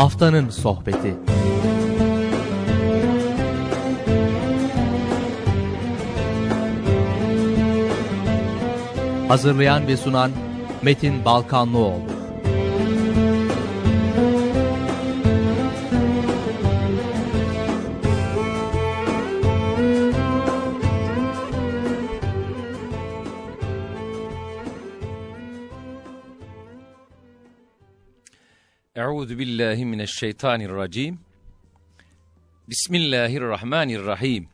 Haftanın Sohbeti. Hazırlayan ve sunan Metin Balkanlıoğlu Euzu billahi mineşşeytanirracim. Bismillahirrahmanirrahim.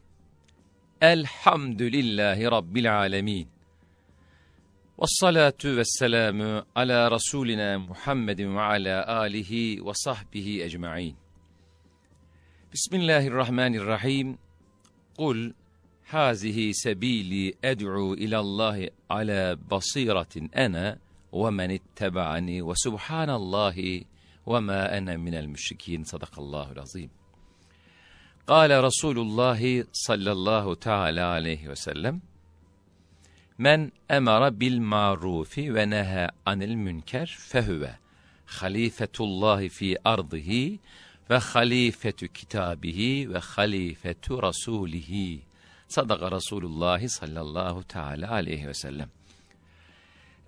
Elhamdülillahi rabbil alamin. Ves salatu vesselamu ala rasulina Muhammedin ve ala alihi ve sahbihi ecmaîn. Bismillahirrahmanirrahim. Kul hazihi sebili ed'u ilallahi ala basiratin ana ve men ittaba'ani ve subhanallahi وما أنا من المشركين صدق الله العظيم. قال رسول الله صلى الله تعالى عليه وسلم من أمر بالمعروف ونهى عن المنكر فهو خليفة الله في أرضه وخليفة كتابه وخليفة رسوله. صدق رسول الله صلى الله تعالى عليه وسلم.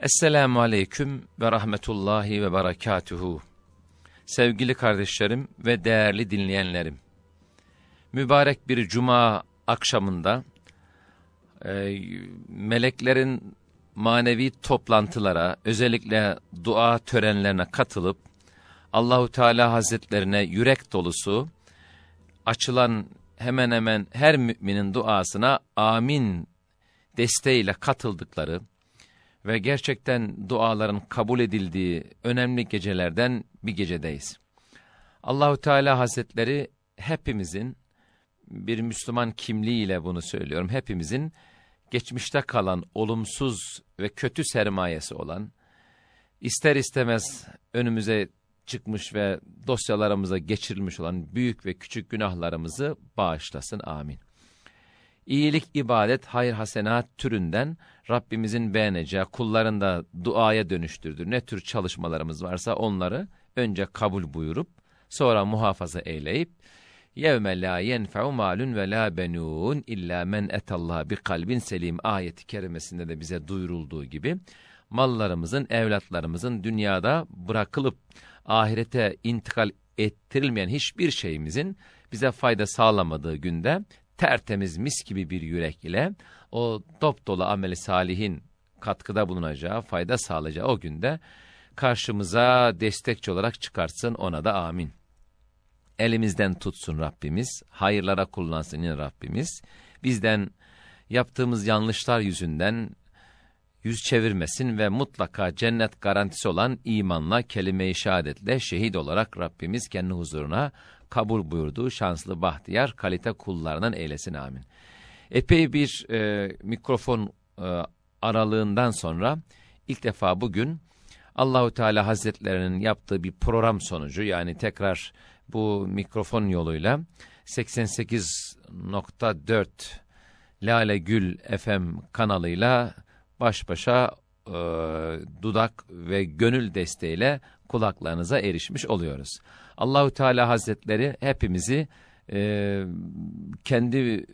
السلام عليكم ورحمة الله وبركاته. Sevgili kardeşlerim ve değerli dinleyenlerim. Mübarek bir cuma akşamında e, meleklerin manevi toplantılara, özellikle dua törenlerine katılıp Allahu Teala Hazretlerine yürek dolusu açılan hemen hemen her müminin duasına amin desteğiyle katıldıkları ve gerçekten duaların kabul edildiği önemli gecelerden bir gecedeyiz. Allahu Teala Hazretleri hepimizin bir Müslüman kimliğiyle bunu söylüyorum. Hepimizin geçmişte kalan olumsuz ve kötü sermayesi olan ister istemez önümüze çıkmış ve dosyalarımıza geçirilmiş olan büyük ve küçük günahlarımızı bağışlasın. Amin. İyilik, ibadet, hayır, hasenat türünden Rabbimizin beğeneceği, kulların da duaya dönüştürdüğü ne tür çalışmalarımız varsa onları önce kabul buyurup sonra muhafaza eyleyip يَوْمَ لَا يَنْفَعُ مَالٌ وَلَا بَنُونَ اِلَّا مَنْ اَتَ اللّٰهِ بِقَلْبٍ selim ayeti kerimesinde de bize duyurulduğu gibi mallarımızın, evlatlarımızın dünyada bırakılıp ahirete intikal ettirilmeyen hiçbir şeyimizin bize fayda sağlamadığı günde tertemiz mis gibi bir yürek ile o dop dolu ameli salihin katkıda bulunacağı, fayda sağlayacağı o günde karşımıza destekçi olarak çıkarsın ona da amin. Elimizden tutsun Rabbimiz, hayırlara kullansın yine Rabbimiz. Bizden yaptığımız yanlışlar yüzünden yüz çevirmesin ve mutlaka cennet garantisi olan imanla, kelime-i şehadetle şehit olarak Rabbimiz kendi huzuruna kabul buyurduğu şanslı bahtiyar kalite kullarından eylesin amin. Epey bir e, mikrofon e, aralığından sonra ilk defa bugün Allahu Teala Hazretlerinin yaptığı bir program sonucu yani tekrar bu mikrofon yoluyla 88.4 Lale Gül FM kanalıyla baş başa e, dudak ve gönül desteğiyle kulaklarınıza erişmiş oluyoruz. Allahu Teala Hazretleri hepimizi e, kendi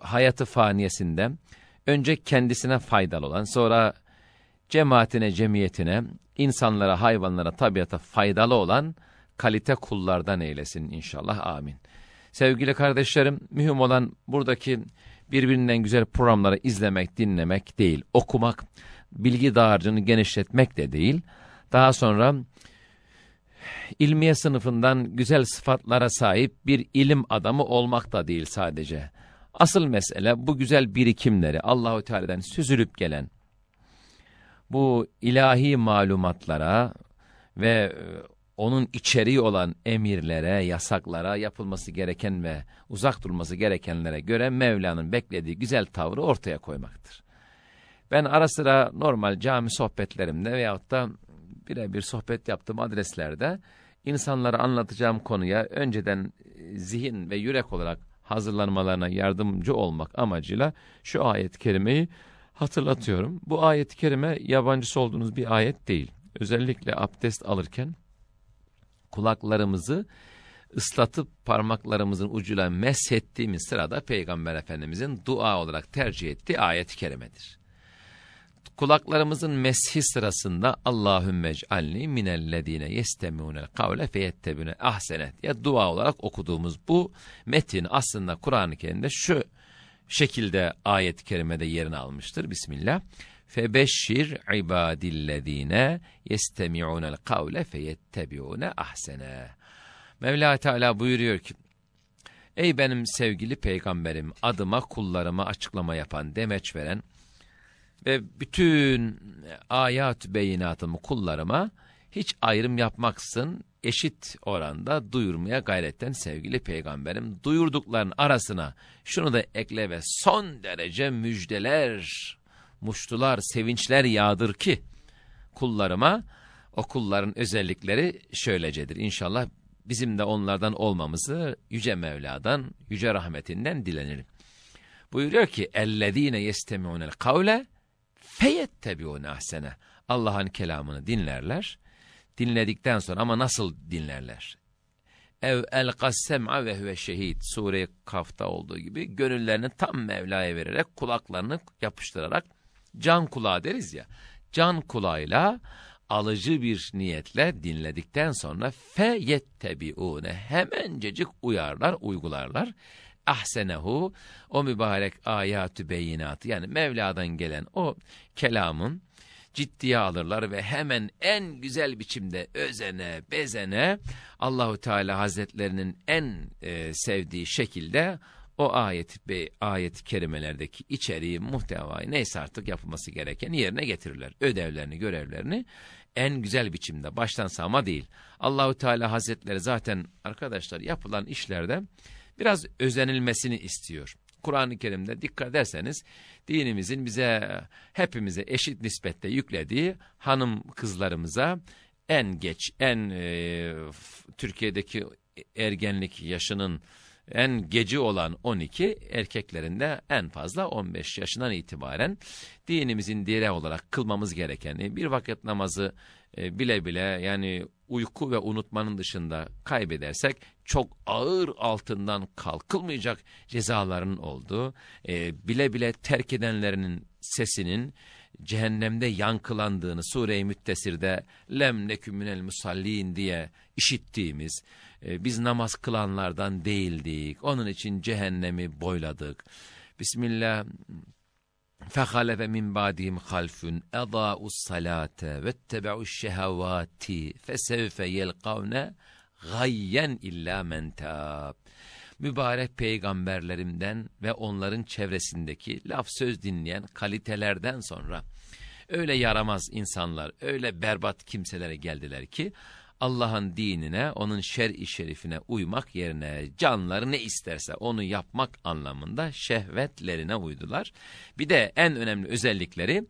hayatı faniyesinden önce kendisine faydalı olan sonra cemaatine, cemiyetine, insanlara, hayvanlara, tabiata faydalı olan kalite kullardan eylesin inşallah. Amin. Sevgili kardeşlerim, mühim olan buradaki birbirinden güzel programları izlemek, dinlemek değil, okumak, bilgi dağarcığını genişletmek de değil. Daha sonra ilmiye sınıfından güzel sıfatlara sahip bir ilim adamı olmak da değil sadece. Asıl mesele bu güzel birikimleri Allahu Teala'dan süzülüp gelen bu ilahi malumatlara ve onun içeriği olan emirlere, yasaklara, yapılması gereken ve uzak durması gerekenlere göre Mevla'nın beklediği güzel tavrı ortaya koymaktır. Ben ara sıra normal cami sohbetlerimde veyahut da birebir sohbet yaptığım adreslerde insanlara anlatacağım konuya önceden zihin ve yürek olarak hazırlanmalarına yardımcı olmak amacıyla şu ayet-i kerimeyi hatırlatıyorum. Bu ayet-i kerime yabancısı olduğunuz bir ayet değil. Özellikle abdest alırken kulaklarımızı ıslatıp parmaklarımızın ucuyla meshettiğimiz sırada Peygamber Efendimizin dua olarak tercih ettiği ayet-i kerimedir. Kulaklarımızın meshi sırasında Allahümme ec'alni minellezine yestemi'unel kavle feyettebüne ahsenet ya dua olarak okuduğumuz bu metin aslında Kur'an-ı Kerim'de şu şekilde ayet-i kerimede yerini almıştır. Bismillah. Febeşşir ibadillezine yestemi'unel kavle feyettebi'une ahsene. Mevla Teala buyuruyor ki, Ey benim sevgili peygamberim, adıma kullarıma açıklama yapan, demeç veren ve bütün ayat beyinatımı kullarıma hiç ayrım yapmaksın eşit oranda duyurmaya gayretten sevgili peygamberim. Duyurdukların arasına şunu da ekle ve son derece müjdeler, muştular, sevinçler yağdır ki kullarıma o kulların özellikleri şöylecedir. İnşallah bizim de onlardan olmamızı Yüce Mevla'dan, Yüce Rahmetinden dilenir. Buyuruyor ki, اَلَّذ۪ينَ يَسْتَمِعُونَ الْقَوْلَ feyettebiûne ahsene. Allah'ın kelamını dinlerler. Dinledikten sonra ama nasıl dinlerler? Ev el sem'a ve huve şehid. Sure-i Kaf'ta olduğu gibi gönüllerini tam Mevla'ya vererek kulaklarını yapıştırarak can kulağı deriz ya. Can kulağıyla alıcı bir niyetle dinledikten sonra feyettebiûne hemencecik uyarlar, uygularlar. Ahsenehu o mübarek ayatü beyinatı yani Mevla'dan gelen o kelamın ciddiye alırlar ve hemen en güzel biçimde özene, bezene Allahu Teala Hazretlerinin en e, sevdiği şekilde o ayet be ayet kerimelerdeki içeriği, muhtevayı neyse artık yapılması gereken yerine getirirler. Ödevlerini, görevlerini en güzel biçimde baştan sağma değil. Allahu Teala Hazretleri zaten arkadaşlar yapılan işlerde biraz özenilmesini istiyor. Kur'an-ı Kerim'de dikkat ederseniz dinimizin bize hepimize eşit nispette yüklediği hanım kızlarımıza en geç en e, Türkiye'deki ergenlik yaşının en geci olan 12 erkeklerinde en fazla 15 yaşından itibaren dinimizin diğeri olarak kılmamız gerekeni bir vakit namazı e, bile bile yani uyku ve unutmanın dışında kaybedersek çok ağır altından kalkılmayacak cezaların olduğu, e, bile bile terk edenlerinin sesinin cehennemde yankılandığını Sure-i Müttesir'de lem nekümünel musallin diye işittiğimiz, e, biz namaz kılanlardan değildik, onun için cehennemi boyladık. Bismillah, فَخَلَفَ مِنْ بَعْدِهِمْ خَلْفٌ اَضَاءُ الصَّلَاةَ وَاتَّبَعُوا الشَّهَوَاتِ فَسَوْفَ يَلْقَوْنَ gayyen illa mentab. Mübarek peygamberlerimden ve onların çevresindeki laf söz dinleyen kalitelerden sonra öyle yaramaz insanlar, öyle berbat kimselere geldiler ki Allah'ın dinine, onun şer-i şerifine uymak yerine canları ne isterse onu yapmak anlamında şehvetlerine uydular. Bir de en önemli özellikleri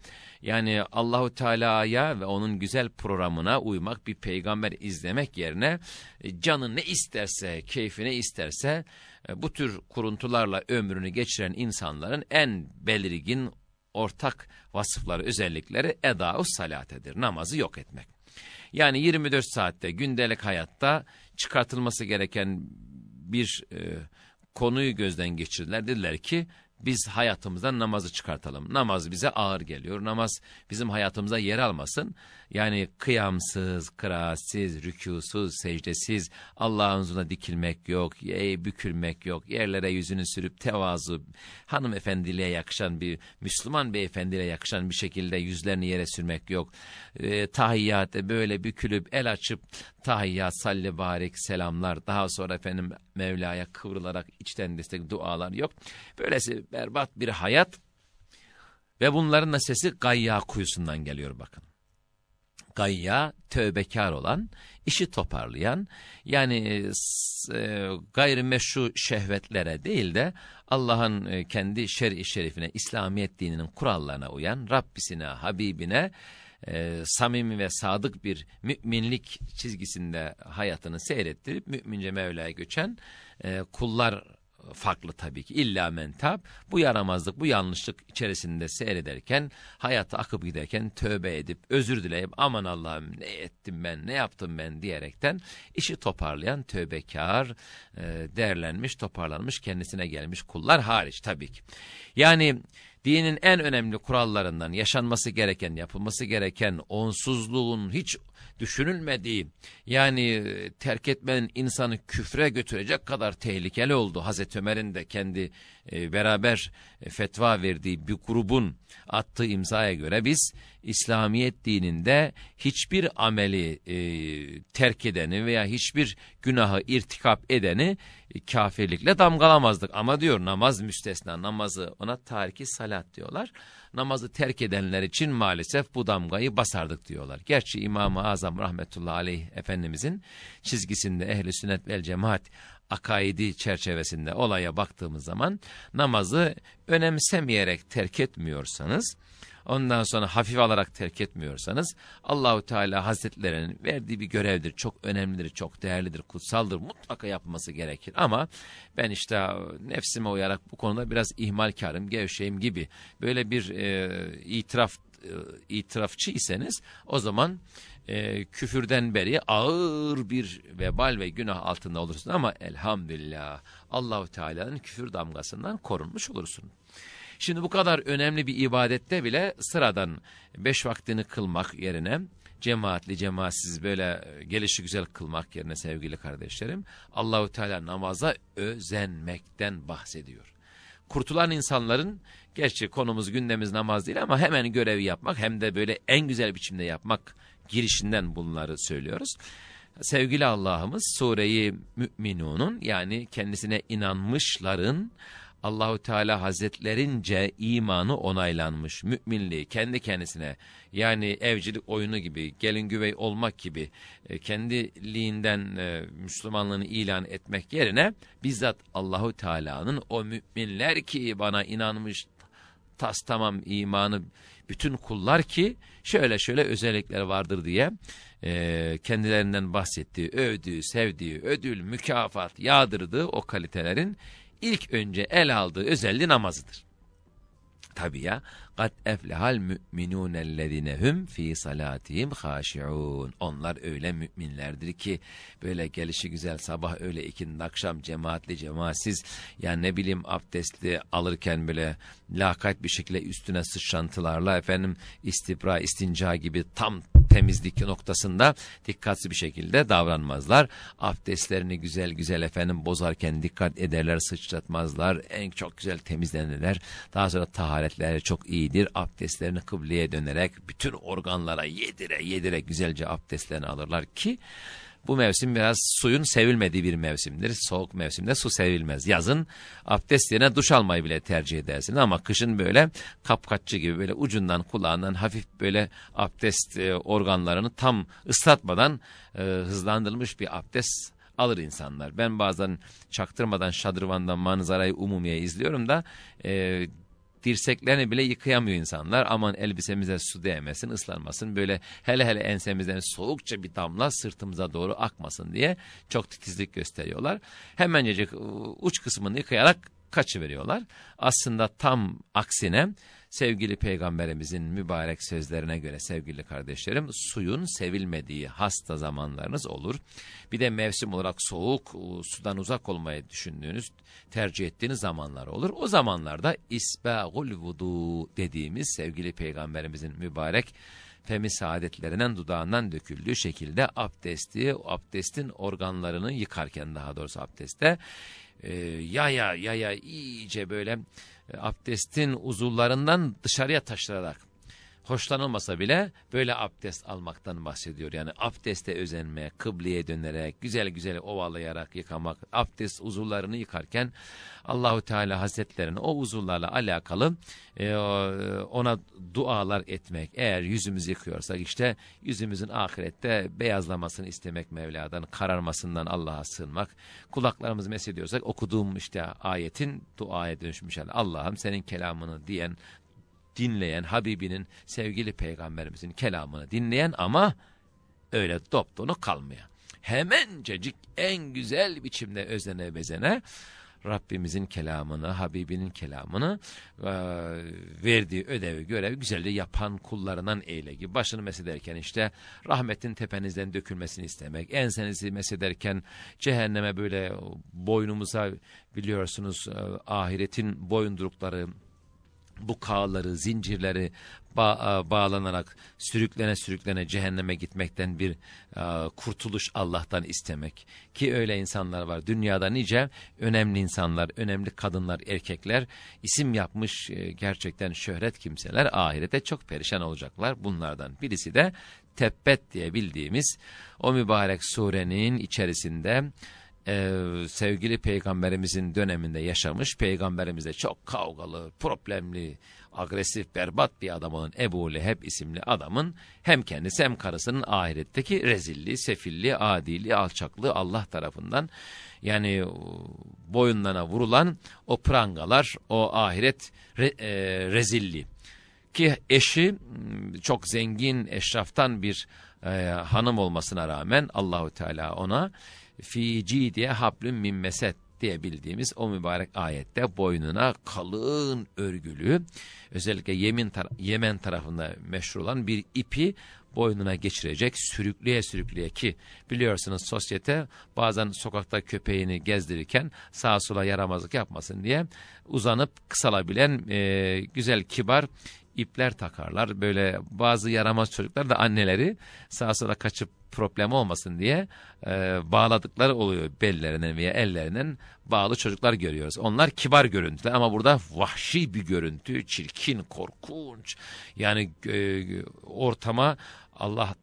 yani Allahu Teala'ya ve onun güzel programına uymak, bir peygamber izlemek yerine e, canı ne isterse, keyfi ne isterse e, bu tür kuruntularla ömrünü geçiren insanların en belirgin ortak vasıfları, özellikleri eda-u salatedir. Namazı yok etmek. Yani 24 saatte gündelik hayatta çıkartılması gereken bir e, konuyu gözden geçirdiler. Dediler ki biz hayatımızdan namazı çıkartalım. Namaz bize ağır geliyor. Namaz bizim hayatımıza yer almasın. Yani kıyamsız, kıraatsiz, rükusuz, secdesiz, Allah'ın huzuruna dikilmek yok, bükülmek yok, yerlere yüzünü sürüp tevazu, hanımefendiliğe yakışan bir, Müslüman beyefendiliğe yakışan bir şekilde yüzlerini yere sürmek yok. E, tahiyyatte böyle bükülüp el açıp tahiyyat, salli barik, selamlar, daha sonra efendim Mevla'ya kıvrılarak içten destek dualar yok. Böylesi berbat bir hayat ve bunların da sesi Gayya kuyusundan geliyor bakın. Gayya tövbekar olan, işi toparlayan yani e, gayrimeşru şehvetlere değil de Allah'ın e, kendi şer'i şerifine, İslamiyet dininin kurallarına uyan, Rabbisine, Habibine e, samimi ve sadık bir müminlik çizgisinde hayatını seyrettirip mümince Mevla'ya göçen e, kullar farklı tabii ki. İlla mentab bu yaramazlık, bu yanlışlık içerisinde seyrederken, hayata akıp giderken tövbe edip, özür dileyip aman Allah'ım ne ettim ben, ne yaptım ben diyerekten işi toparlayan tövbekar, e, değerlenmiş, toparlanmış, kendisine gelmiş kullar hariç tabii ki. Yani dinin en önemli kurallarından yaşanması gereken, yapılması gereken onsuzluğun hiç düşünülmediği yani e, terk etmenin insanı küfre götürecek kadar tehlikeli oldu. Hazreti Ömer'in de kendi e, beraber e, fetva verdiği bir grubun attığı imzaya göre biz İslamiyet dininde hiçbir ameli e, terk edeni veya hiçbir günahı irtikap edeni e, kafirlikle damgalamazdık. Ama diyor namaz müstesna namazı ona tariki salat diyorlar. Namazı terk edenler için maalesef bu damgayı basardık diyorlar. Gerçi İmam-ı Azam rahmetullahi aleyh Efendimizin çizgisinde ehli sünnet vel cemaat akaidi çerçevesinde olaya baktığımız zaman namazı önemsemeyerek terk etmiyorsanız ondan sonra hafif alarak terk etmiyorsanız Allahu Teala Hazretlerinin verdiği bir görevdir. Çok önemlidir, çok değerlidir, kutsaldır. Mutlaka yapması gerekir. Ama ben işte nefsime uyarak bu konuda biraz ihmalkarım, gevşeyim gibi böyle bir e, itiraf e, itirafçı iseniz o zaman e, küfürden beri ağır bir vebal ve günah altında olursun ama elhamdülillah Allahu Teala'nın küfür damgasından korunmuş olursun. Şimdi bu kadar önemli bir ibadette bile sıradan beş vaktini kılmak yerine cemaatli cemaatsiz böyle gelişi güzel kılmak yerine sevgili kardeşlerim Allahu Teala namaza özenmekten bahsediyor. Kurtulan insanların gerçi konumuz gündemimiz namaz değil ama hemen görevi yapmak hem de böyle en güzel biçimde yapmak girişinden bunları söylüyoruz. Sevgili Allah'ımız sureyi müminunun yani kendisine inanmışların Allahu Teala Hazretlerince imanı onaylanmış, müminliği kendi kendisine yani evcilik oyunu gibi, gelin güvey olmak gibi e, kendiliğinden e, Müslümanlığını ilan etmek yerine bizzat Allahu Teala'nın o müminler ki bana inanmış tas tamam imanı bütün kullar ki şöyle şöyle özellikler vardır diye e, kendilerinden bahsettiği, övdüğü, sevdiği, ödül, mükafat yağdırdığı o kalitelerin ilk önce el aldığı özelliği namazıdır. Tabi ya. Kat eflehal müminûnellezine hum fi salatihim haşi'un. Onlar öyle müminlerdir ki böyle gelişi güzel sabah öyle ikindi akşam cemaatli cemaatsiz yani ne bileyim abdestli alırken böyle lakayt bir şekilde üstüne sıçrantılarla efendim istibra istinca gibi tam temizlik noktasında dikkatli bir şekilde davranmazlar. Abdestlerini güzel güzel efendim bozarken dikkat ederler, sıçratmazlar. En çok güzel temizlenirler. Daha sonra taharetleri çok iyidir. Abdestlerini kıbleye dönerek bütün organlara yedire yedire güzelce abdestlerini alırlar ki bu mevsim biraz suyun sevilmediği bir mevsimdir. Soğuk mevsimde su sevilmez. Yazın abdest yerine duş almayı bile tercih edersin ama kışın böyle kapkaççı gibi böyle ucundan kulağından hafif böyle abdest e, organlarını tam ıslatmadan e, hızlandırılmış bir abdest alır insanlar. Ben bazen çaktırmadan şadırvandan manzarayı umumiye izliyorum da e, dirseklerini bile yıkayamıyor insanlar. Aman elbisemize su değmesin, ıslanmasın. Böyle hele hele ensemizden soğukça bir damla sırtımıza doğru akmasın diye çok titizlik gösteriyorlar. Hemencecik uç kısmını yıkayarak kaçıveriyorlar. Aslında tam aksine sevgili peygamberimizin mübarek sözlerine göre sevgili kardeşlerim suyun sevilmediği hasta zamanlarınız olur. Bir de mevsim olarak soğuk sudan uzak olmayı düşündüğünüz tercih ettiğiniz zamanlar olur. O zamanlarda isbagul vudu dediğimiz sevgili peygamberimizin mübarek femi saadetlerinden dudağından döküldüğü şekilde abdesti, abdestin organlarını yıkarken daha doğrusu abdeste e, yaya yaya iyice böyle abdestin uzuvlarından dışarıya taşırarak hoşlanılmasa bile böyle abdest almaktan bahsediyor. Yani abdeste özenme, kıbleye dönerek, güzel güzel ovalayarak yıkamak, abdest uzuvlarını yıkarken Allahu Teala Hazretlerinin o uzuvlarla alakalı e, ona dualar etmek. Eğer yüzümüzü yıkıyorsak işte yüzümüzün ahirette beyazlamasını istemek Mevla'dan, kararmasından Allah'a sığınmak. Kulaklarımızı mesediyorsak okuduğum işte ayetin duaya dönüşmüş. Yani Allah'ım senin kelamını diyen dinleyen Habibinin sevgili peygamberimizin kelamını dinleyen ama öyle dopdonu kalmıyor. Hemencecik en güzel biçimde özene bezene Rabbimizin kelamını, Habibinin kelamını e, verdiği ödevi, görevi güzelce yapan kullarından eyle gibi. Başını mesederken işte rahmetin tepenizden dökülmesini istemek, ensenizi mesederken cehenneme böyle boynumuza biliyorsunuz e, ahiretin boyundurukları, bu kağları, zincirleri ba bağlanarak sürüklene sürüklene cehenneme gitmekten bir e, kurtuluş Allah'tan istemek. Ki öyle insanlar var. Dünyada nice önemli insanlar, önemli kadınlar, erkekler isim yapmış e, gerçekten şöhret kimseler ahirete çok perişan olacaklar. Bunlardan birisi de Tebbet diye bildiğimiz o mübarek surenin içerisinde e, sevgili peygamberimizin döneminde yaşamış, peygamberimizde çok kavgalı, problemli, agresif, berbat bir adam olan Ebu Leheb isimli adamın hem kendisi hem karısının ahiretteki rezilliği, sefilliği, adiliği, alçaklığı Allah tarafından yani boyunlarına vurulan o prangalar, o ahiret re, e, rezilliği. Ki eşi çok zengin eşraftan bir e, hanım olmasına rağmen Allahu Teala ona fi diye hablüm min meset diye bildiğimiz o mübarek ayette boynuna kalın örgülü özellikle Yemen, tar Yemen tarafında meşhur olan bir ipi boynuna geçirecek sürükleye sürükleye ki biliyorsunuz sosyete bazen sokakta köpeğini gezdirirken sağa sola yaramazlık yapmasın diye uzanıp kısalabilen e, güzel kibar ipler takarlar. Böyle bazı yaramaz çocuklar da anneleri sağa sola kaçıp problem olmasın diye e, bağladıkları oluyor bellerine veya ellerinin bağlı çocuklar görüyoruz. Onlar kibar görüntüler ama burada vahşi bir görüntü, çirkin, korkunç. Yani e, ortama Allah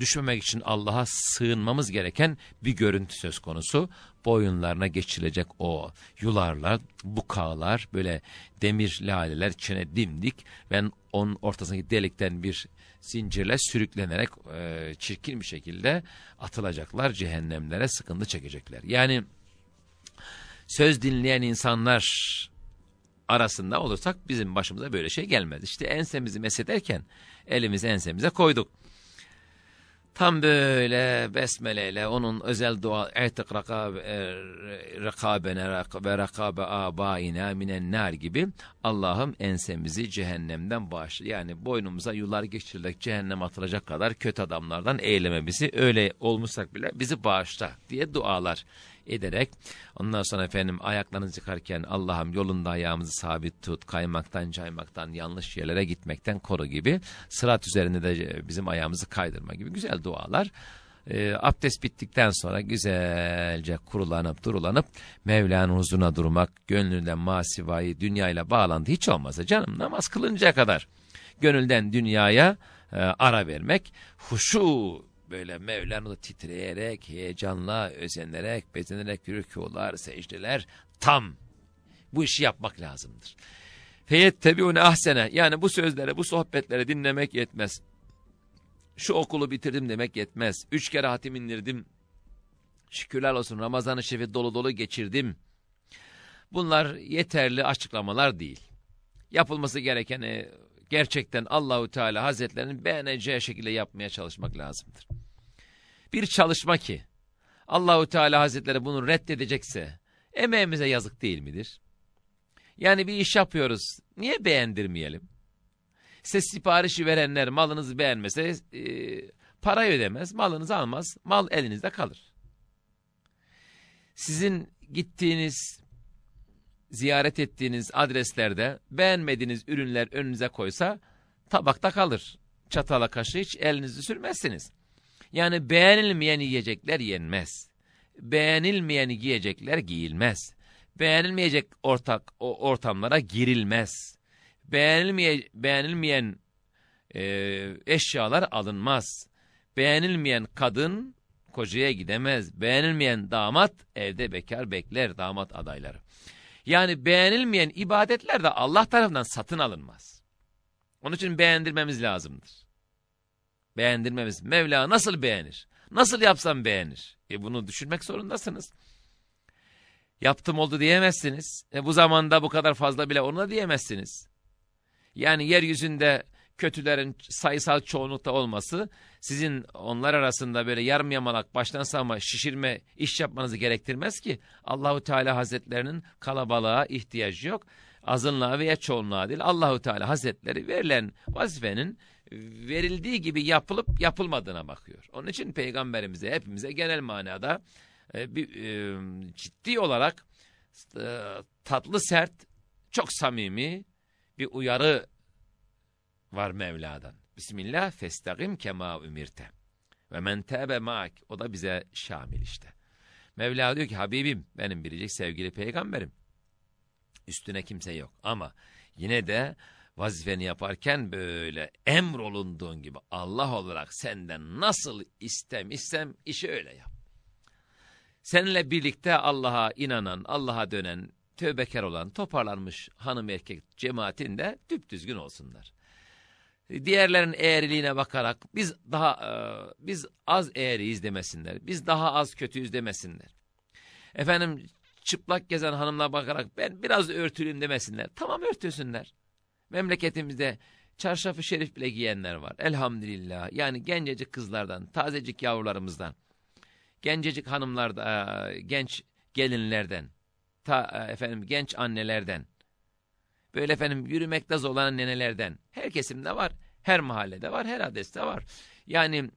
düşmemek için Allah'a sığınmamız gereken bir görüntü söz konusu. Boyunlarına geçilecek o yularlar, bukağlar, böyle demir laleler çene dimdik ve onun ortasındaki delikten bir zincirle sürüklenerek e, çirkin bir şekilde atılacaklar cehennemlere sıkıntı çekecekler. Yani söz dinleyen insanlar arasında olursak bizim başımıza böyle şey gelmez. İşte ensemizi mesederken elimizi ensemize koyduk. Tam böyle besmeleyle onun özel dua etik rakabe, rekabene ve rakabe abaina minen nar gibi Allah'ım ensemizi cehennemden bağışla. Yani boynumuza yular geçirilerek cehennem atılacak kadar kötü adamlardan eyleme bizi. Öyle olmuşsak bile bizi bağışla diye dualar ederek ondan sonra efendim ayaklarınızı çıkarken Allah'ım yolunda ayağımızı sabit tut, kaymaktan, caymaktan, yanlış yerlere gitmekten koru gibi sırat üzerinde de bizim ayağımızı kaydırma gibi güzel dualar. E, abdest bittikten sonra güzelce kurulanıp durulanıp Mevla'nın huzuruna durmak, gönlünden masivayı dünyayla bağlantı hiç olmasa canım namaz kılınca kadar gönülden dünyaya e, ara vermek, huşu böyle Mevlana'da titreyerek, heyecanla, özenerek, bezenerek rükular, secdeler tam bu işi yapmak lazımdır. Feyettebiune ahsene yani bu sözlere, bu sohbetlere dinlemek yetmez. Şu okulu bitirdim demek yetmez. Üç kere hatim indirdim. Şükürler olsun Ramazan-ı Şerif'i dolu dolu geçirdim. Bunlar yeterli açıklamalar değil. Yapılması gerekeni gerçekten Allahu Teala Hazretlerinin beğeneceği şekilde yapmaya çalışmak lazımdır bir çalışma ki Allahu Teala Hazretleri bunu reddedecekse emeğimize yazık değil midir? Yani bir iş yapıyoruz. Niye beğendirmeyelim? Size siparişi verenler malınızı beğenmese e, parayı ödemez, malınızı almaz, mal elinizde kalır. Sizin gittiğiniz, ziyaret ettiğiniz adreslerde beğenmediğiniz ürünler önünüze koysa tabakta kalır. Çatala kaşı hiç elinizi sürmezsiniz. Yani beğenilmeyen yiyecekler yenmez. Beğenilmeyen yiyecekler giyilmez. Beğenilmeyecek ortak o ortamlara girilmez. Beğenilmeye, beğenilmeyen e, eşyalar alınmaz. Beğenilmeyen kadın kocaya gidemez. Beğenilmeyen damat evde bekar bekler damat adayları. Yani beğenilmeyen ibadetler de Allah tarafından satın alınmaz. Onun için beğendirmemiz lazımdır beğendirmemiz. Mevla nasıl beğenir? Nasıl yapsam beğenir? E bunu düşünmek zorundasınız. Yaptım oldu diyemezsiniz. E bu zamanda bu kadar fazla bile onu da diyemezsiniz. Yani yeryüzünde kötülerin sayısal çoğunlukta olması sizin onlar arasında böyle yarım yamalak baştan sağma şişirme iş yapmanızı gerektirmez ki Allahu Teala Hazretlerinin kalabalığa ihtiyacı yok. Azınlığa veya çoğunluğa değil Allahu Teala Hazretleri verilen vazifenin verildiği gibi yapılıp yapılmadığına bakıyor. Onun için peygamberimize hepimize genel manada e, bir e, ciddi olarak e, tatlı sert çok samimi bir uyarı var Mevla'dan. Bismillah festagim kema ümirte. Ve men tebe ma'ak. O da bize şamil işte. Mevla diyor ki Habibim benim biricik sevgili peygamberim. Üstüne kimse yok ama yine de vazifeni yaparken böyle emrolunduğun gibi Allah olarak senden nasıl istemişsem işi öyle yap. Seninle birlikte Allah'a inanan, Allah'a dönen, tövbekar olan, toparlanmış hanım erkek cemaatin de düpdüzgün olsunlar. Diğerlerin eğriliğine bakarak biz daha e, biz az eğriyiz demesinler. Biz daha az kötüyüz demesinler. Efendim çıplak gezen hanımla bakarak ben biraz örtülüyüm demesinler. Tamam örtüsünler. Memleketimizde çarşafı şerif bile giyenler var. Elhamdülillah. Yani gencecik kızlardan, tazecik yavrularımızdan, gencecik hanımlarda, genç gelinlerden, ta, efendim genç annelerden, böyle efendim yürümekte zorlanan nenelerden, her kesimde var, her mahallede var, her adreste var. Yani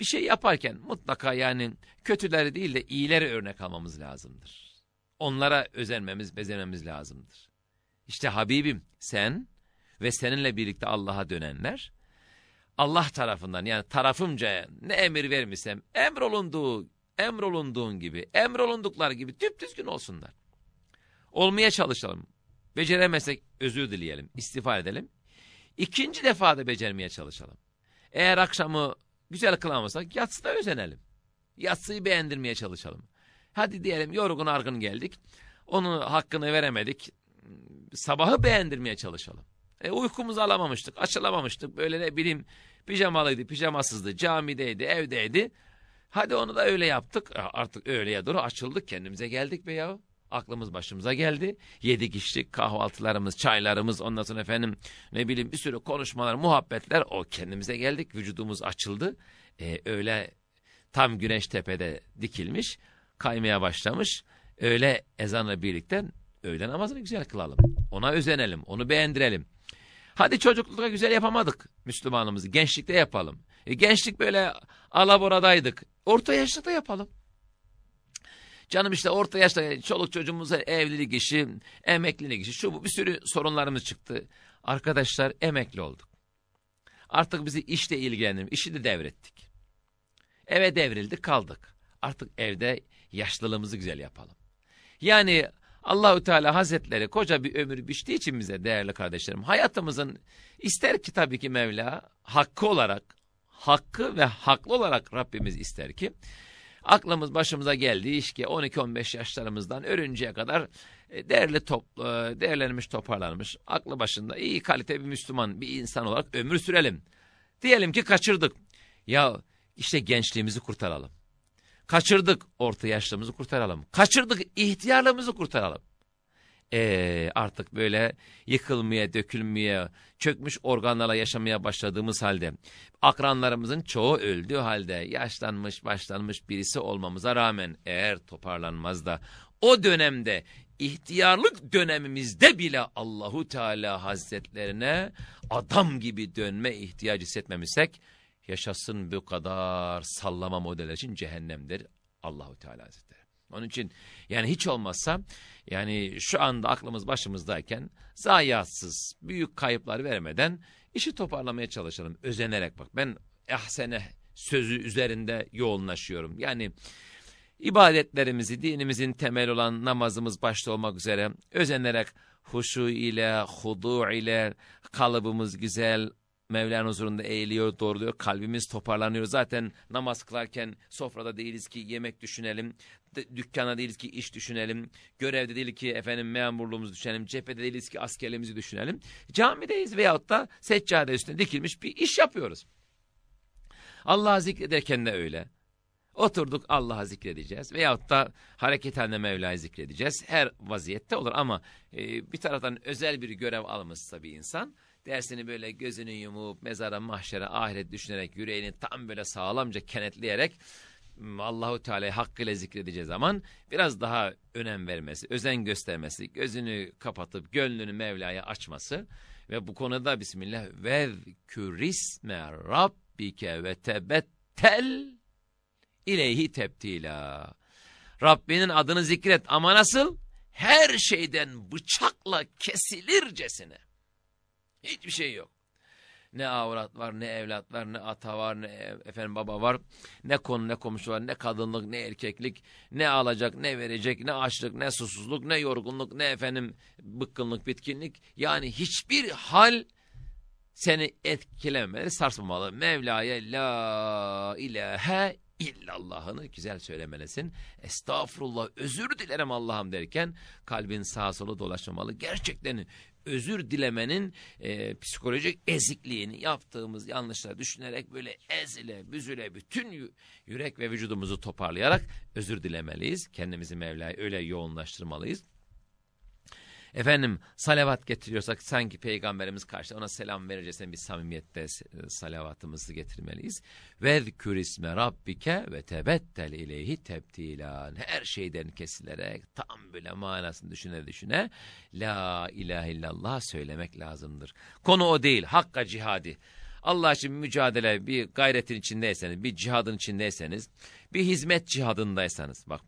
bir şey yaparken mutlaka yani kötüleri değil de iyileri örnek almamız lazımdır. Onlara özenmemiz, bezenmemiz lazımdır. İşte Habibim sen ve seninle birlikte Allah'a dönenler Allah tarafından yani tarafımca ne emir vermişsem emrolunduğu emrolunduğun gibi emrolundukları gibi düzgün olsunlar. Olmaya çalışalım. Beceremezsek özür dileyelim, istiğfar edelim. İkinci defa da becermeye çalışalım. Eğer akşamı güzel kılamazsak yatsıda özenelim. Yatsıyı beğendirmeye çalışalım. Hadi diyelim yorgun argın geldik. Onun hakkını veremedik. Sabahı beğendirmeye çalışalım. E, uykumuzu alamamıştık, açılamamıştık. Böyle ne bileyim pijamalıydı, pijamasızdı, camideydi, evdeydi. Hadi onu da öyle yaptık. E, artık öğleye doğru açıldık, kendimize geldik be yahu. Aklımız başımıza geldi. Yedik içtik kahvaltılarımız, çaylarımız, ondan sonra efendim ne bileyim bir sürü konuşmalar, muhabbetler. O kendimize geldik, vücudumuz açıldı. E, öyle tam güneş tepede dikilmiş, kaymaya başlamış. Öyle ezanla birlikte öğle namazını güzel kılalım. Ona özenelim, onu beğendirelim. Hadi çocuklukta güzel yapamadık Müslümanımızı. Gençlikte yapalım. E, gençlik böyle alaboradaydık. Orta yaşta yapalım. Canım işte orta yaşta çoluk çocuğumuza evlilik işi, emeklilik işi, şu bu bir sürü sorunlarımız çıktı. Arkadaşlar emekli olduk. Artık bizi işle ilgilendim, işi de devrettik. Eve devrildik kaldık. Artık evde yaşlılığımızı güzel yapalım. Yani Allahü Teala Hazretleri koca bir ömür biçtiği için bize değerli kardeşlerim hayatımızın ister ki tabii ki Mevla hakkı olarak hakkı ve haklı olarak Rabbimiz ister ki aklımız başımıza geldiği işte 12-15 yaşlarımızdan ölünceye kadar e, değerli top, e, değerlenmiş toparlanmış aklı başında iyi kalite bir Müslüman bir insan olarak ömür sürelim. Diyelim ki kaçırdık. Ya işte gençliğimizi kurtaralım. Kaçırdık orta yaşlımızı kurtaralım. Kaçırdık ihtiyarlığımızı kurtaralım. Ee, artık böyle yıkılmaya, dökülmeye, çökmüş organlarla yaşamaya başladığımız halde, akranlarımızın çoğu öldüğü halde, yaşlanmış, başlanmış birisi olmamıza rağmen eğer toparlanmaz da o dönemde ihtiyarlık dönemimizde bile Allahu Teala Hazretlerine adam gibi dönme ihtiyacı hissetmemişsek yaşasın bu kadar sallama modeli için cehennemdir Allahu Teala Hazretleri. Onun için yani hiç olmazsa yani şu anda aklımız başımızdayken zayiatsız büyük kayıplar vermeden işi toparlamaya çalışalım özenerek bak ben ehsene sözü üzerinde yoğunlaşıyorum. Yani ibadetlerimizi dinimizin temel olan namazımız başta olmak üzere özenerek huşu ile hudu ile kalıbımız güzel Mevla'nın huzurunda eğiliyor, doğruluyor, kalbimiz toparlanıyor. Zaten namaz kılarken sofrada değiliz ki yemek düşünelim, dükkana değiliz ki iş düşünelim, görevde değil ki efendim memurluğumuzu düşünelim, cephede değiliz ki askerliğimizi düşünelim. Camideyiz veyahut da seccade üstüne dikilmiş bir iş yapıyoruz. Allah'ı zikrederken de öyle. Oturduk Allah'a zikredeceğiz veyahut da hareket halinde Mevla'yı zikredeceğiz. Her vaziyette olur ama e, bir taraftan özel bir görev almışsa bir insan dersini böyle gözünü yumup mezara mahşere ahiret düşünerek yüreğini tam böyle sağlamca kenetleyerek Allahu Teala'yı hakkıyla zikredeceği zaman biraz daha önem vermesi, özen göstermesi, gözünü kapatıp gönlünü Mevla'ya açması ve bu konuda Bismillah ve kürisme rabbike ve tebettel ileyhi tebtila. Rabbinin adını zikret ama nasıl? Her şeyden bıçakla kesilircesine. Hiçbir şey yok. Ne avrat var, ne evlat var, ne ata var, ne efendim baba var, ne konu ne komşu var, ne kadınlık, ne erkeklik, ne alacak, ne verecek, ne açlık, ne susuzluk, ne yorgunluk, ne efendim bıkkınlık, bitkinlik. Yani hiçbir hal seni etkilememeli, sarsmamalı. Mevla'ya la ilahe illallah'ını güzel söylemelisin. Estağfurullah, özür dilerim Allah'ım derken kalbin sağa sola dolaşmamalı. Gerçekten özür dilemenin e, psikolojik ezikliğini yaptığımız yanlışları düşünerek böyle ezile, büzüle bütün yürek ve vücudumuzu toparlayarak özür dilemeliyiz. Kendimizi Mevla'ya öyle yoğunlaştırmalıyız. Efendim salavat getiriyorsak sanki peygamberimiz karşı ona selam verircesine bir samimiyette e, salavatımızı getirmeliyiz. Vezkür isme rabbike ve tebettel ileyhi tebtilan. Her şeyden kesilerek tam böyle manasını düşüne düşüne la ilahe illallah söylemek lazımdır. Konu o değil hakka cihadi. Allah için mücadele bir gayretin içindeyseniz, bir cihadın içindeyseniz, bir hizmet cihadındaysanız bak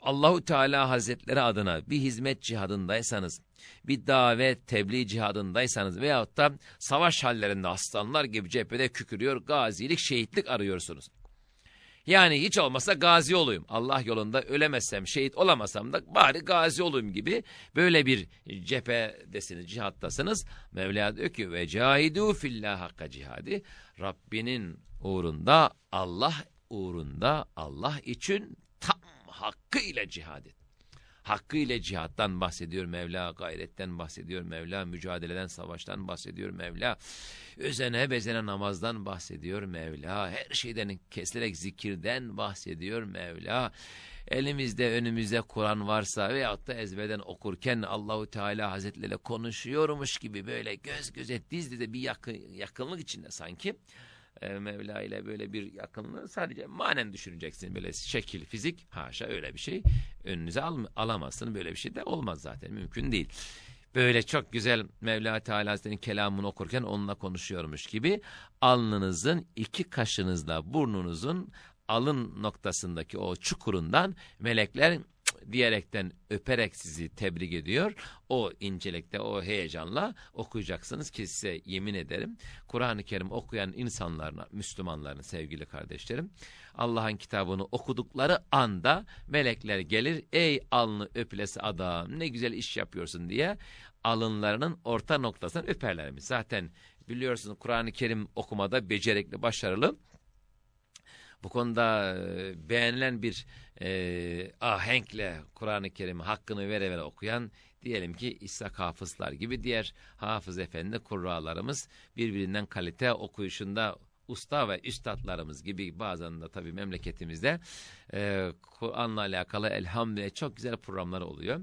Allahu Teala Hazretleri adına bir hizmet cihadındaysanız, bir davet, tebliğ cihadındaysanız veyahut da savaş hallerinde aslanlar gibi cephede kükürüyor, gazilik, şehitlik arıyorsunuz. Yani hiç olmasa gazi olayım. Allah yolunda ölemezsem, şehit olamasam da bari gazi olayım gibi böyle bir cephedesiniz, cihattasınız. Mevla diyor ki ve cahidu fillah hakka cihadi. Rabbinin uğrunda, Allah uğrunda, Allah için tam hakkıyla cihad et. Hakkıyla cihattan bahsediyor Mevla, gayretten bahsediyor Mevla, mücadeleden, savaştan bahsediyor Mevla. Özene bezene namazdan bahsediyor Mevla. Her şeyden kesilerek zikirden bahsediyor Mevla. Elimizde önümüzde Kur'an varsa veyahut da ezberden okurken Allahu Teala Hazretleri konuşuyormuş gibi böyle göz göze diz dize bir yakın, yakınlık içinde sanki e, Mevla ile böyle bir yakınlığı sadece manen düşüneceksin. Böyle şekil, fizik haşa öyle bir şey önünüze al, alamazsın. Böyle bir şey de olmaz zaten mümkün değil. Böyle çok güzel Mevla Teala Hazretleri'nin kelamını okurken onunla konuşuyormuş gibi alnınızın iki kaşınızla burnunuzun alın noktasındaki o çukurundan melekler diyerekten öperek sizi tebrik ediyor. O incelikte, o heyecanla okuyacaksınız ki size yemin ederim. Kur'an-ı Kerim okuyan insanların, Müslümanların sevgili kardeşlerim, Allah'ın kitabını okudukları anda melekler gelir. Ey alnı öpülesi adam ne güzel iş yapıyorsun diye alınlarının orta noktasından öperlermiş. Zaten biliyorsunuz Kur'an-ı Kerim okumada becerikli, başarılı bu konuda e, beğenilen bir e, ahenkle Kur'an-ı Kerim hakkını vere vere okuyan diyelim ki İshak hafızlar gibi diğer hafız efendi kurralarımız birbirinden kalite okuyuşunda usta ve üstadlarımız gibi bazen de tabii memleketimizde e, Kur'an'la alakalı elhamdülillah çok güzel programlar oluyor.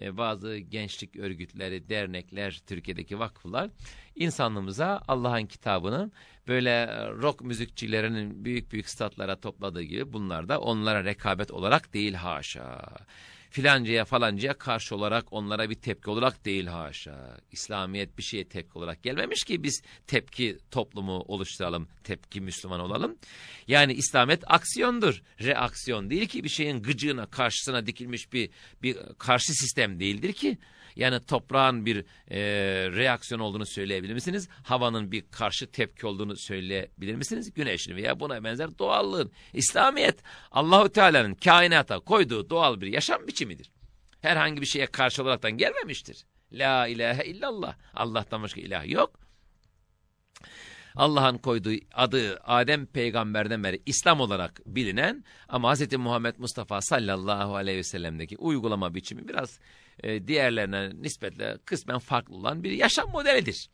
E, bazı gençlik örgütleri, dernekler, Türkiye'deki vakıflar insanlığımıza Allah'ın kitabını böyle rock müzikçilerinin büyük büyük statlara topladığı gibi bunlar da onlara rekabet olarak değil haşa filancaya falancaya karşı olarak onlara bir tepki olarak değil haşa. İslamiyet bir şeye tepki olarak gelmemiş ki biz tepki toplumu oluşturalım, tepki Müslüman olalım. Yani İslamiyet aksiyondur, reaksiyon değil ki bir şeyin gıcığına karşısına dikilmiş bir, bir karşı sistem değildir ki. Yani toprağın bir e, reaksiyon olduğunu söyleyebilir misiniz? Havanın bir karşı tepki olduğunu söyleyebilir misiniz? Güneşin veya buna benzer doğallığın. İslamiyet Allahu Teala'nın kainata koyduğu doğal bir yaşam biçimidir. Herhangi bir şeye karşı olaraktan gelmemiştir. La ilahe illallah. Allah'tan başka ilah yok. Allah'ın koyduğu adı Adem peygamberden beri İslam olarak bilinen ama Hz. Muhammed Mustafa sallallahu aleyhi ve sellem'deki uygulama biçimi biraz e, diğerlerine nispetle kısmen farklı olan bir yaşam modelidir.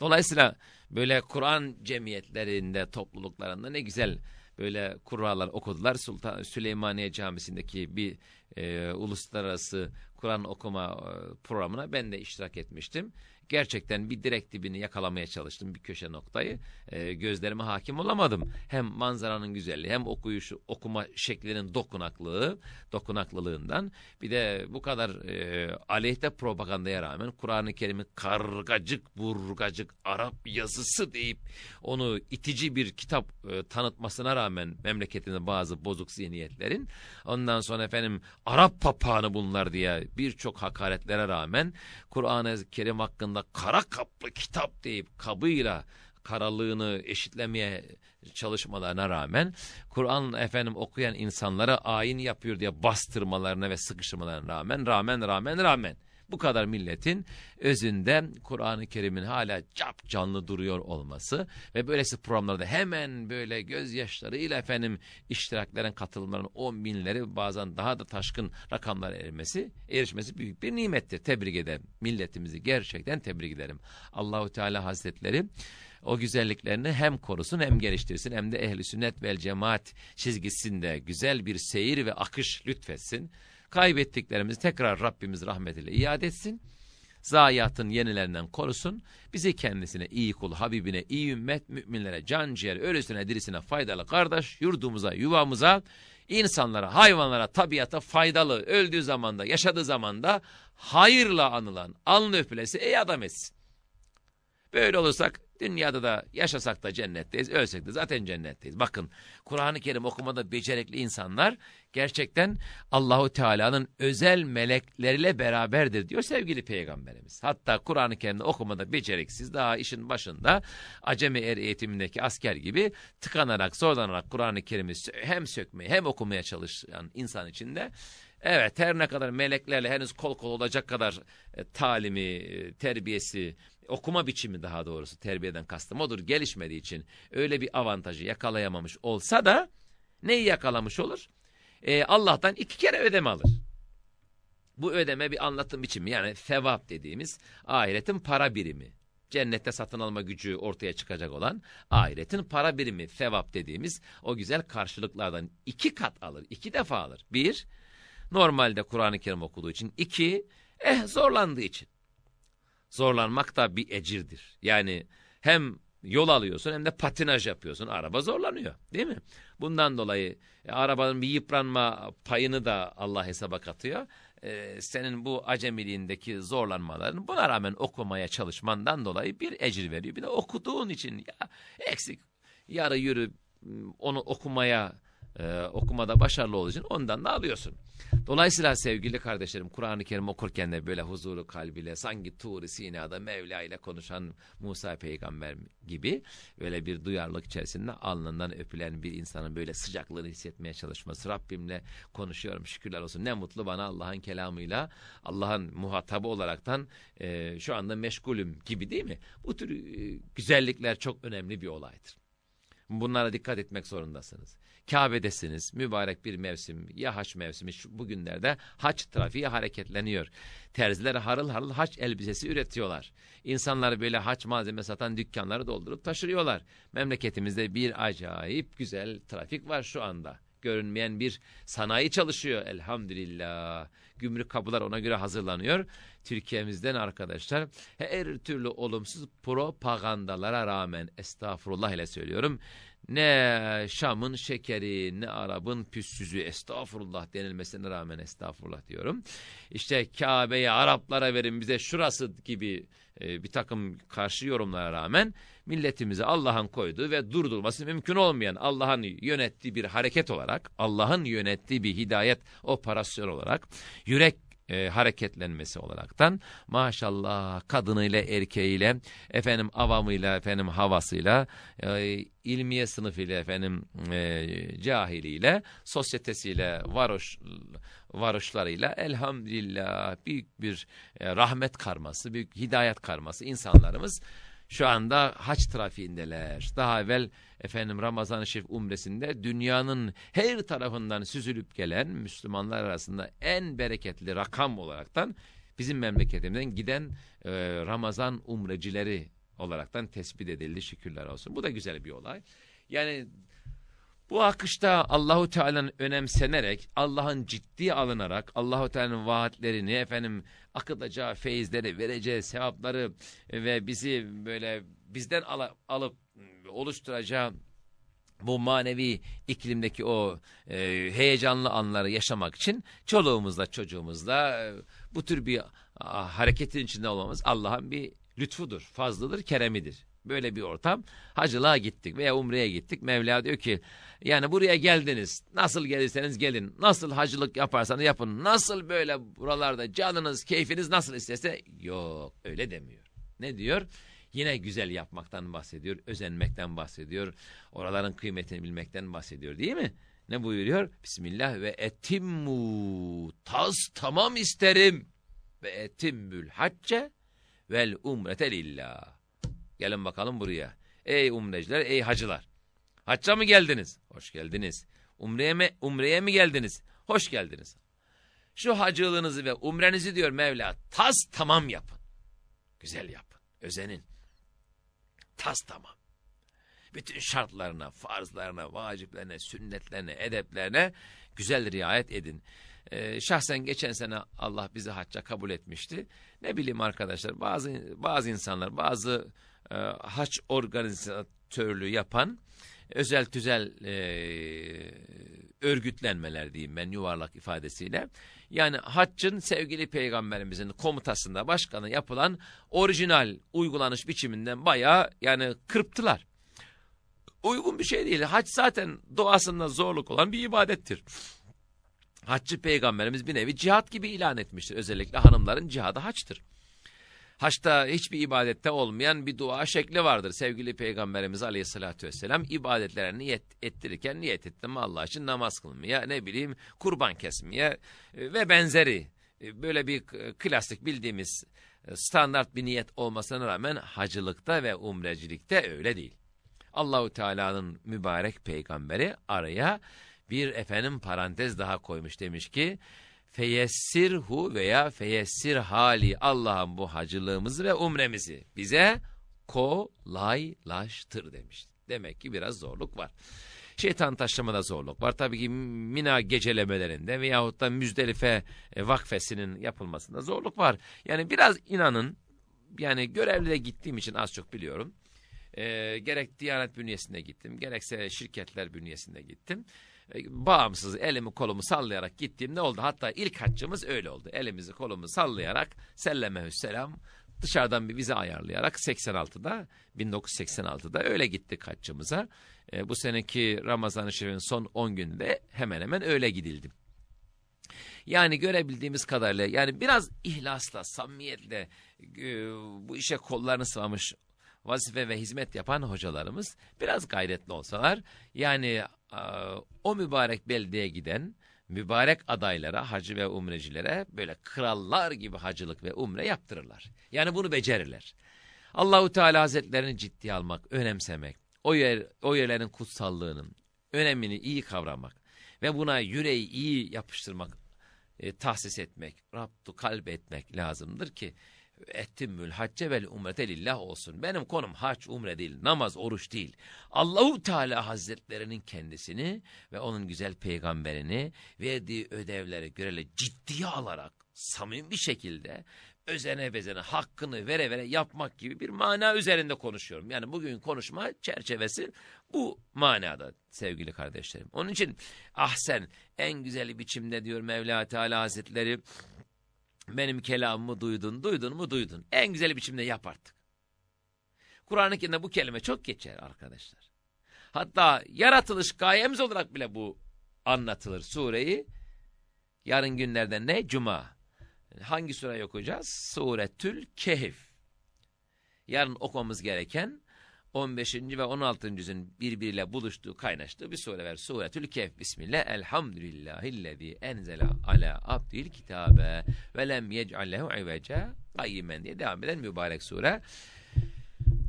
Dolayısıyla böyle Kur'an cemiyetlerinde, topluluklarında ne güzel böyle kurralar okudular. Sultan Süleymaniye Camisi'ndeki bir e, uluslararası Kur'an okuma e, programına ben de iştirak etmiştim gerçekten bir direkt dibini yakalamaya çalıştım bir köşe noktayı. E, gözlerime hakim olamadım. Hem manzaranın güzelliği hem okuyuşu okuma şeklinin dokunaklığı, dokunaklılığından bir de bu kadar e, aleyhte propagandaya rağmen Kur'an-ı Kerim'i kargacık burgacık Arap yazısı deyip onu itici bir kitap e, tanıtmasına rağmen memleketinde bazı bozuk zihniyetlerin ondan sonra efendim Arap papağanı bunlar diye birçok hakaretlere rağmen Kur'an-ı Kerim hakkında anda kara kaplı kitap deyip kabıyla karalığını eşitlemeye çalışmalarına rağmen Kur'an efendim okuyan insanlara ayin yapıyor diye bastırmalarına ve sıkıştırmalarına rağmen rağmen rağmen rağmen bu kadar milletin özünde Kur'an-ı Kerim'in hala cap canlı duruyor olması ve böylesi programlarda hemen böyle gözyaşlarıyla efendim iştiraklerin katılımların on binleri bazen daha da taşkın rakamlara ermesi, erişmesi büyük bir nimettir. Tebrik ederim. Milletimizi gerçekten tebrik ederim. Allahu Teala Hazretleri o güzelliklerini hem korusun hem geliştirsin hem de ehli sünnet vel cemaat çizgisinde güzel bir seyir ve akış lütfetsin. Kaybettiklerimizi tekrar Rabbimiz rahmetiyle iade etsin. Zayiatın yenilerinden korusun. Bizi kendisine iyi kul, Habibine, iyi ümmet, müminlere, can ciğer, ölüsüne, dirisine faydalı kardeş, yurdumuza, yuvamıza, insanlara, hayvanlara, tabiata faydalı, öldüğü zamanda, yaşadığı zamanda hayırla anılan, alnı öpülesi ey adam etsin. Böyle olursak Dünyada da yaşasak da cennetteyiz, ölsek de zaten cennetteyiz. Bakın Kur'an-ı Kerim okumada becerikli insanlar gerçekten Allahu Teala'nın özel melekleriyle beraberdir diyor sevgili peygamberimiz. Hatta Kur'an-ı Kerim'i okumada beceriksiz daha işin başında acemi er eğitimindeki asker gibi tıkanarak zorlanarak Kur'an-ı Kerim'i hem sökmeye hem okumaya çalışan insan içinde Evet her ne kadar meleklerle henüz kol kol olacak kadar e, talimi, e, terbiyesi, okuma biçimi daha doğrusu terbiyeden kastım odur gelişmediği için öyle bir avantajı yakalayamamış olsa da neyi yakalamış olur? Ee, Allah'tan iki kere ödeme alır. Bu ödeme bir anlatım biçimi yani sevap dediğimiz ahiretin para birimi. Cennette satın alma gücü ortaya çıkacak olan ahiretin para birimi sevap dediğimiz o güzel karşılıklardan iki kat alır. iki defa alır. Bir, normalde Kur'an-ı Kerim okuduğu için. iki eh zorlandığı için zorlanmak da bir ecirdir. Yani hem yol alıyorsun hem de patinaj yapıyorsun. Araba zorlanıyor değil mi? Bundan dolayı e, arabanın bir yıpranma payını da Allah hesaba katıyor. E, senin bu acemiliğindeki zorlanmaların buna rağmen okumaya çalışmandan dolayı bir ecir veriyor. Bir de okuduğun için ya eksik yarı yürü onu okumaya e, okumada başarılı olduğu için ondan da alıyorsun. Dolayısıyla sevgili kardeşlerim Kur'an-ı Kerim okurken de böyle huzuru kalbiyle sanki Tur-i Sina'da Mevla ile konuşan Musa peygamber gibi böyle bir duyarlılık içerisinde alnından öpülen bir insanın böyle sıcaklığını hissetmeye çalışması. Rabbimle konuşuyorum şükürler olsun ne mutlu bana Allah'ın kelamıyla Allah'ın muhatabı olaraktan e, şu anda meşgulüm gibi değil mi? Bu tür e, güzellikler çok önemli bir olaydır. Bunlara dikkat etmek zorundasınız. Kabe'desiniz. Mübarek bir mevsim. Ya haç mevsimi. Bugünlerde haç trafiği hareketleniyor. Terziler harıl harıl haç elbisesi üretiyorlar. İnsanlar böyle haç malzeme satan dükkanları doldurup taşırıyorlar. Memleketimizde bir acayip güzel trafik var şu anda görünmeyen bir sanayi çalışıyor elhamdülillah. Gümrük kapılar ona göre hazırlanıyor. Türkiye'mizden arkadaşlar her türlü olumsuz propagandalara rağmen estağfurullah ile söylüyorum. Ne Şam'ın şekeri ne Arap'ın püssüzü estağfurullah denilmesine rağmen estağfurullah diyorum. İşte Kabe'yi Araplara verin bize şurası gibi e, bir takım karşı yorumlara rağmen milletimize Allah'ın koyduğu ve durdurması mümkün olmayan Allah'ın yönettiği bir hareket olarak Allah'ın yönettiği bir hidayet operasyon olarak yürek e, hareketlenmesi olaraktan maşallah kadınıyla erkeğiyle efendim avamıyla efendim havasıyla e, ilmiye sınıfıyla efendim e, cahiliyle sosyetesiyle varoş varışlarıyla elhamdülillah büyük bir e, rahmet karması büyük hidayet karması insanlarımız şu anda haç trafiğindeler. Daha evvel efendim Ramazan-ı Şerif umresinde dünyanın her tarafından süzülüp gelen Müslümanlar arasında en bereketli rakam olaraktan bizim memleketimizden giden e, Ramazan umrecileri olaraktan tespit edildi şükürler olsun. Bu da güzel bir olay. Yani Bu akışta Allahu Teala'nın önemsenerek, Allah'ın ciddi alınarak, Allahu Teala'nın vaatlerini, efendim akıtacağı feyizleri, vereceği sevapları ve bizi böyle bizden al alıp oluşturacağı bu manevi iklimdeki o e, heyecanlı anları yaşamak için çoluğumuzla çocuğumuzla e, bu tür bir a, hareketin içinde olmamız Allah'ın bir lütfudur, fazlıdır, keremidir. Böyle bir ortam. Hacılığa gittik veya umreye gittik. Mevla diyor ki yani buraya geldiniz. Nasıl gelirseniz gelin. Nasıl hacılık yaparsanız yapın. Nasıl böyle buralarda canınız, keyfiniz nasıl isterse. Yok öyle demiyor. Ne diyor? Yine güzel yapmaktan bahsediyor. Özenmekten bahsediyor. Oraların kıymetini bilmekten bahsediyor değil mi? Ne buyuruyor? Bismillah ve etimmu taz tamam isterim ve etimmül hacce vel umrete lillah. Gelin bakalım buraya. Ey umreciler, ey hacılar. Hacca mı geldiniz? Hoş geldiniz. Umreye mi, umreye mi geldiniz? Hoş geldiniz. Şu hacılığınızı ve umrenizi diyor Mevla tas tamam yapın. Güzel yapın. Özenin. Tas tamam. Bütün şartlarına, farzlarına, vaciplerine, sünnetlerine, edeplerine güzel riayet edin. Ee, şahsen geçen sene Allah bizi hacca kabul etmişti. Ne bileyim arkadaşlar bazı bazı insanlar bazı e, haç organizatörlüğü yapan özel tüzel e, örgütlenmeler diyeyim ben yuvarlak ifadesiyle. Yani haccın sevgili peygamberimizin komutasında başkanı yapılan orijinal uygulanış biçiminden bayağı yani kırptılar. Uygun bir şey değil. Hac zaten doğasında zorluk olan bir ibadettir. Haccı peygamberimiz bir nevi cihat gibi ilan etmiştir. Özellikle hanımların cihadı haçtır. Haçta hiçbir ibadette olmayan bir dua şekli vardır. Sevgili Peygamberimiz Aleyhisselatü vesselam ibadetlere niyet ettirirken niyet ettim Allah için namaz kılmaya, ne bileyim kurban kesmeye e, ve benzeri. E, böyle bir klasik bildiğimiz e, standart bir niyet olmasına rağmen hacılıkta ve umrecilikte öyle değil. Allahu Teala'nın mübarek peygamberi araya bir efendim parantez daha koymuş demiş ki feyessirhu veya feyessir hali Allah'ın bu hacılığımızı ve umremizi bize kolaylaştır demiş. Demek ki biraz zorluk var. Şeytan taşlamada zorluk var. Tabii ki Mina gecelemelerinde veyahut da Müzdelife e, vakfesinin yapılmasında zorluk var. Yani biraz inanın yani görevlide gittiğim için az çok biliyorum. E, gerek Diyanet bünyesinde gittim gerekse şirketler bünyesinde gittim. E, bağımsız elimi kolumu sallayarak gittiğim ne oldu? Hatta ilk haccımız öyle oldu. Elimizi kolumuzu sallayarak sellemehüsselam dışarıdan bir vize ayarlayarak 86'da 1986'da öyle gittik haccımıza. E, bu seneki Ramazan-ı Şerif'in son 10 gününde hemen hemen öyle gidildim. Yani görebildiğimiz kadarıyla yani biraz ihlasla, samimiyetle e, bu işe kollarını sıvamış vazife ve hizmet yapan hocalarımız biraz gayretli olsalar yani o mübarek beldeye giden mübarek adaylara, hacı ve umrecilere böyle krallar gibi hacılık ve umre yaptırırlar. Yani bunu becerirler. Allahu Teala Hazretlerini ciddiye almak, önemsemek, o yer o yerlerin kutsallığının önemini iyi kavramak ve buna yüreği iyi yapıştırmak, e, tahsis etmek, Rabtu kalp etmek lazımdır ki ettimmül hacce vel umrete lillah olsun. Benim konum hac, umre değil, namaz, oruç değil. Allahu Teala Hazretlerinin kendisini ve onun güzel peygamberini verdiği ödevleri görele ciddiye alarak samimi bir şekilde özene bezene hakkını vere vere yapmak gibi bir mana üzerinde konuşuyorum. Yani bugün konuşma çerçevesi bu manada sevgili kardeşlerim. Onun için ahsen en güzel biçimde diyor Mevla Teala Hazretleri benim kelamımı duydun, duydun mu duydun. En güzel biçimde yap artık. Kur'an-ı Kerim'de bu kelime çok geçer arkadaşlar. Hatta yaratılış gayemiz olarak bile bu anlatılır sureyi. Yarın günlerden ne? Cuma. Hangi sureyi okuyacağız? Suretül Kehf. Yarın okumamız gereken 15. ve 16. yüzün birbiriyle buluştuğu, kaynaştığı bir sure ver. Suretül Kehf. Bismillah. Elhamdülillahillezî enzele ala abdil kitabe ve lem yec'allehu iveca kayyimen diye devam eden mübarek sure.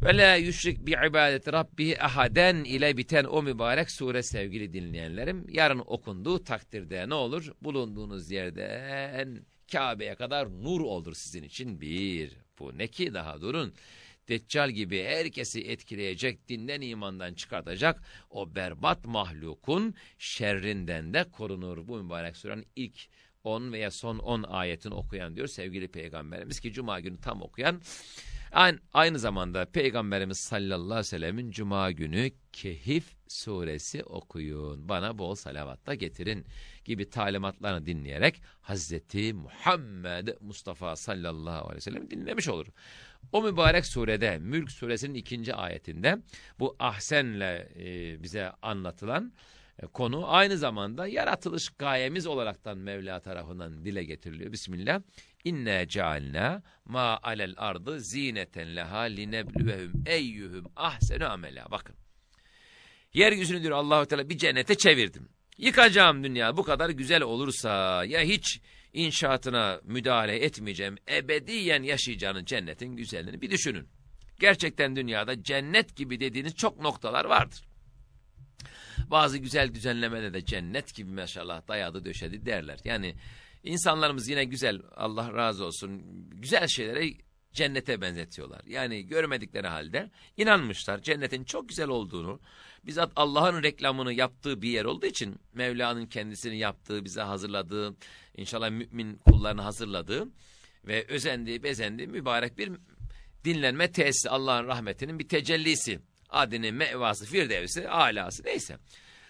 Ve la yüşrik bi ibadeti rabbi ahaden ile biten o mübarek sure sevgili dinleyenlerim. Yarın okunduğu takdirde ne olur? Bulunduğunuz yerden Kabe'ye kadar nur olur sizin için bir. Bu ne ki daha durun. Deccal gibi herkesi etkileyecek, dinden imandan çıkartacak o berbat mahlukun şerrinden de korunur. Bu mübarek surenin ilk 10 veya son 10 ayetini okuyan diyor sevgili peygamberimiz ki cuma günü tam okuyan Aynı zamanda Peygamberimiz sallallahu aleyhi ve sellemin cuma günü Kehif suresi okuyun. Bana bol salavatta getirin gibi talimatlarını dinleyerek Hazreti Muhammed Mustafa sallallahu aleyhi ve sellem dinlemiş olur. O mübarek surede Mülk suresinin ikinci ayetinde bu ahsenle e, bize anlatılan e, konu aynı zamanda yaratılış gayemiz olaraktan Mevla tarafından dile getiriliyor. Bismillah. İnne cealna ma alel ardı zineten leha lineblüvehum eyyuhum ahsenu amela. Bakın. Yeryüzünü diyor Allahu Teala bir cennete çevirdim. Yıkacağım dünya bu kadar güzel olursa ya hiç inşaatına müdahale etmeyeceğim. Ebediyen yaşayacağının cennetin güzelliğini bir düşünün. Gerçekten dünyada cennet gibi dediğiniz çok noktalar vardır. Bazı güzel düzenlemede de cennet gibi maşallah dayadı döşedi derler. Yani insanlarımız yine güzel Allah razı olsun güzel şeylere cennete benzetiyorlar. Yani görmedikleri halde inanmışlar cennetin çok güzel olduğunu. Bizzat Allah'ın reklamını yaptığı bir yer olduğu için Mevla'nın kendisini yaptığı, bize hazırladığı, inşallah mümin kullarını hazırladığı ve özendiği, bezendiği mübarek bir dinlenme tesisi Allah'ın rahmetinin bir tecellisi adını mevası, firdevsi, alası neyse.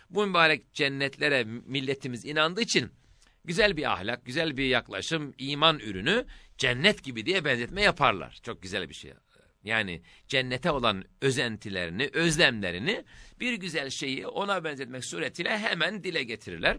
Bu mübarek cennetlere milletimiz inandığı için güzel bir ahlak, güzel bir yaklaşım, iman ürünü cennet gibi diye benzetme yaparlar. Çok güzel bir şey. Yani cennete olan özentilerini, özlemlerini bir güzel şeyi ona benzetmek suretiyle hemen dile getirirler.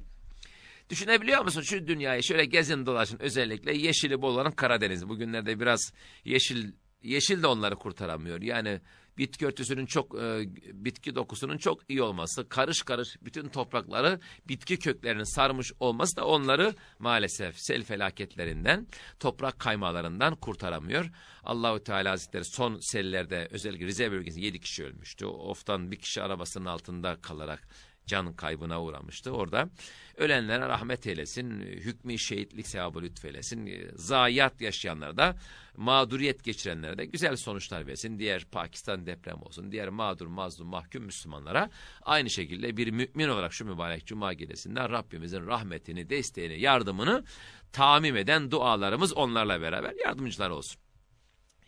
Düşünebiliyor musun şu dünyayı şöyle gezin dolaşın özellikle yeşili bol olan Karadeniz. Bugünlerde biraz yeşil yeşil de onları kurtaramıyor. Yani bitki örtüsünün çok e, bitki dokusunun çok iyi olması, karış karış bütün toprakları bitki köklerinin sarmış olması da onları maalesef sel felaketlerinden, toprak kaymalarından kurtaramıyor. Allahu Teala Hazretleri son sellerde özellikle Rize bölgesinde 7 kişi ölmüştü. Oftan bir kişi arabasının altında kalarak can kaybına uğramıştı. Orada ölenlere rahmet eylesin, hükmü şehitlik sevabı lütfeylesin, zayiat yaşayanlara da mağduriyet geçirenlere de güzel sonuçlar versin. Diğer Pakistan deprem olsun, diğer mağdur, mazlum, mahkum Müslümanlara aynı şekilde bir mümin olarak şu mübarek cuma gecesinde Rabbimizin rahmetini, desteğini, yardımını tamim eden dualarımız onlarla beraber yardımcılar olsun.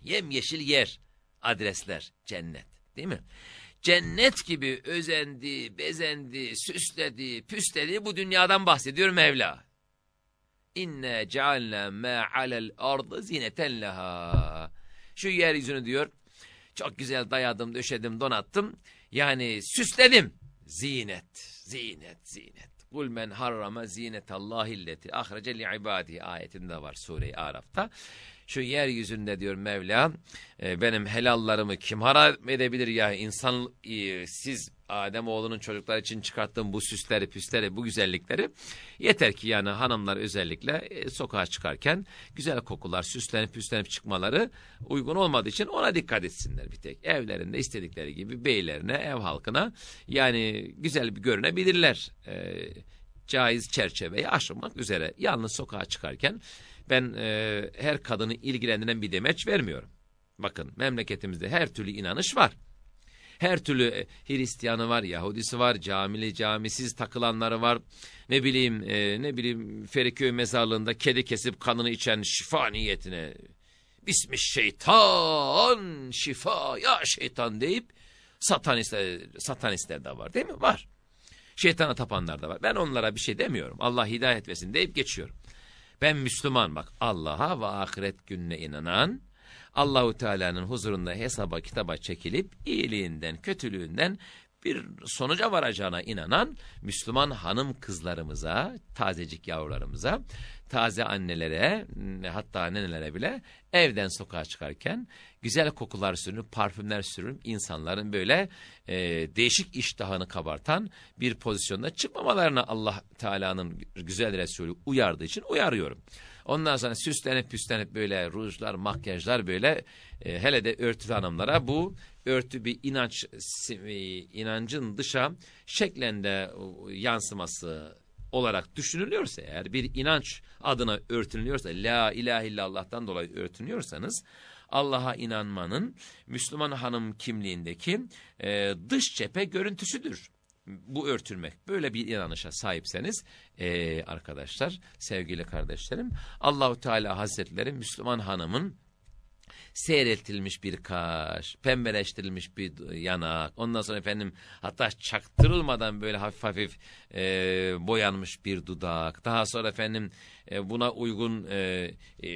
Yem yeşil yer, adresler, cennet değil mi? Cennet gibi özendi, bezendi, süsledi, püsledi bu dünyadan bahsediyor Mevla. İnne cealna ma alel ardı zineten leha. Şu yeryüzünü diyor çok güzel dayadım, döşedim, donattım. Yani süsledim. Zinet, zinet, zinet. Kul men harrama zinetallahilleti ahrece li ibadihi ayetinde var Sure-i Araf'ta şu yeryüzünde diyor Mevla e, benim helallarımı kim haram edebilir ya? İnsan e, siz Adem oğlunun çocuklar için çıkarttığım bu süsleri püsleri bu güzellikleri yeter ki yani hanımlar özellikle e, sokağa çıkarken güzel kokular süslenip püslenip çıkmaları uygun olmadığı için ona dikkat etsinler bir tek. Evlerinde istedikleri gibi beylerine ev halkına yani güzel bir görünebilirler. E, caiz çerçeveyi aşmak üzere. Yalnız sokağa çıkarken ben e, her kadını ilgilendiren bir demeç vermiyorum. Bakın memleketimizde her türlü inanış var. Her türlü e, Hristiyanı var, Yahudisi var, camili camisiz takılanları var. Ne bileyim e, ne bileyim Feriköy mezarlığında kedi kesip kanını içen şifa niyetine Bismi şeytan şifa ya şeytan deyip satanistler, satanistler de var değil mi? Var. Şeytana tapanlar da var. Ben onlara bir şey demiyorum. Allah hidayet versin deyip geçiyorum. Ben Müslüman bak Allah'a ve ahiret gününe inanan, Allahu Teala'nın huzurunda hesaba kitaba çekilip iyiliğinden, kötülüğünden bir sonuca varacağına inanan Müslüman hanım kızlarımıza, tazecik yavrularımıza, taze annelere, hatta nenelere bile evden sokağa çıkarken güzel kokular sürünüp, parfümler sürünüp insanların böyle e, değişik iştahını kabartan bir pozisyonda çıkmamalarına Allah Teala'nın güzel Resulü uyardığı için uyarıyorum. Ondan sonra süslenip püslenip böyle rujlar, makyajlar böyle e, hele de örtülü hanımlara bu örtü bir inanç e, inancın dışa şeklinde yansıması olarak düşünülüyorsa eğer bir inanç adına örtünüyorsa la ilahe illallah'tan dolayı örtünüyorsanız Allah'a inanmanın Müslüman hanım kimliğindeki e, dış cephe görüntüsüdür. Bu örtülmek. Böyle bir inanışa sahipseniz e, arkadaşlar, sevgili kardeşlerim, Allahu Teala Hazretleri Müslüman hanımın seyretilmiş bir kaş, pembeleştirilmiş bir yanak, ondan sonra efendim hatta çaktırılmadan böyle hafif hafif e, boyanmış bir dudak, daha sonra efendim e, buna uygun e, e,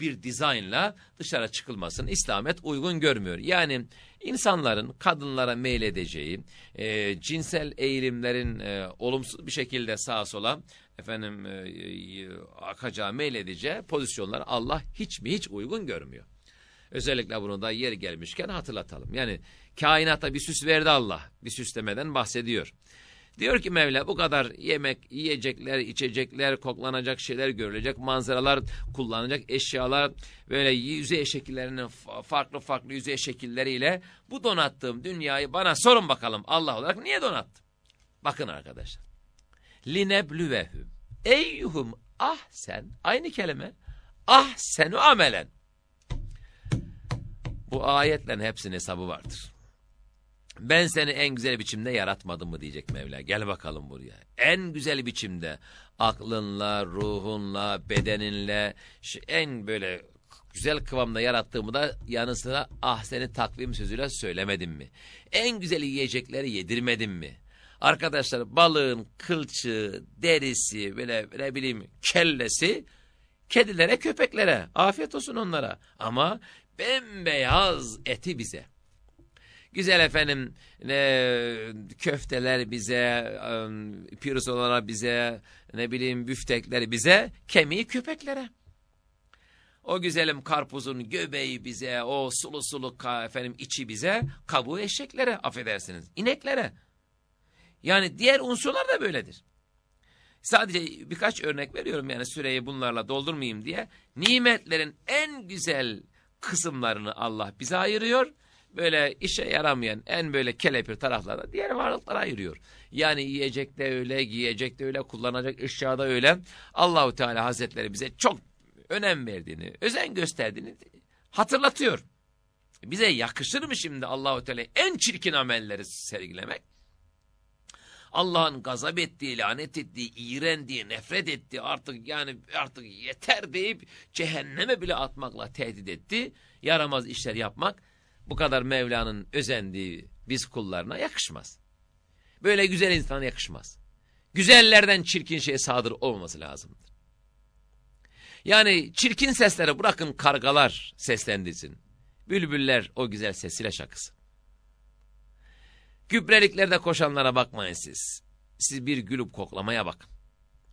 bir dizaynla dışarı çıkılmasını İslamet uygun görmüyor. Yani insanların kadınlara meyledeceği, e, cinsel eğilimlerin e, olumsuz bir şekilde sağa sola efendim e, e, akacağı meyledeceği pozisyonlar Allah hiç mi hiç uygun görmüyor. Özellikle bunu da yer gelmişken hatırlatalım. Yani kainata bir süs verdi Allah. Bir süslemeden bahsediyor. Diyor ki Mevla bu kadar yemek, yiyecekler, içecekler, koklanacak şeyler görülecek, manzaralar, kullanacak eşyalar, böyle yüzey şekillerinin farklı farklı yüzey şekilleriyle bu donattığım dünyayı bana sorun bakalım Allah olarak niye donattım? Bakın arkadaşlar. Lineblüvehüm. Eyyuhum ah sen aynı kelime ah senu amelen. Bu ayetlerin hepsinin hesabı vardır. Ben seni en güzel biçimde yaratmadım mı diyecek Mevla. Gel bakalım buraya. En güzel biçimde aklınla, ruhunla, bedeninle en böyle güzel kıvamda yarattığımı da yanı sıra ah seni takvim sözüyle söylemedim mi? En güzel yiyecekleri yedirmedim mi? Arkadaşlar balığın kılçığı, derisi, böyle ne bileyim kellesi kedilere, köpeklere afiyet olsun onlara. Ama bembeyaz eti bize. Güzel efendim ne, köfteler bize, um, pirzolara bize, ne bileyim büftekler bize, kemiği köpeklere. O güzelim karpuzun göbeği bize, o sulu sulu efendim içi bize, kabuğu eşeklere, affedersiniz, ineklere. Yani diğer unsurlar da böyledir. Sadece birkaç örnek veriyorum yani süreyi bunlarla doldurmayayım diye. Nimetlerin en güzel kısımlarını Allah bize ayırıyor. Böyle işe yaramayan en böyle kelepir taraflarda diğer varlıklara ayırıyor. Yani yiyecek de öyle, giyecek de öyle, kullanacak eşya da öyle. Allahu Teala Hazretleri bize çok önem verdiğini, özen gösterdiğini hatırlatıyor. Bize yakışır mı şimdi Allahu Teala en çirkin amelleri sergilemek? Allah'ın gazap ettiği, lanet ettiği, iğrendiği, nefret ettiği artık yani artık yeter deyip cehenneme bile atmakla tehdit etti. Yaramaz işler yapmak bu kadar Mevla'nın özendiği biz kullarına yakışmaz. Böyle güzel insana yakışmaz. Güzellerden çirkin şeye sadır olmaması lazımdır. Yani çirkin seslere bırakın kargalar seslendirsin. Bülbüller o güzel sesiyle şakısı. Gübreliklerde koşanlara bakmayın siz. Siz bir gülüp koklamaya bakın.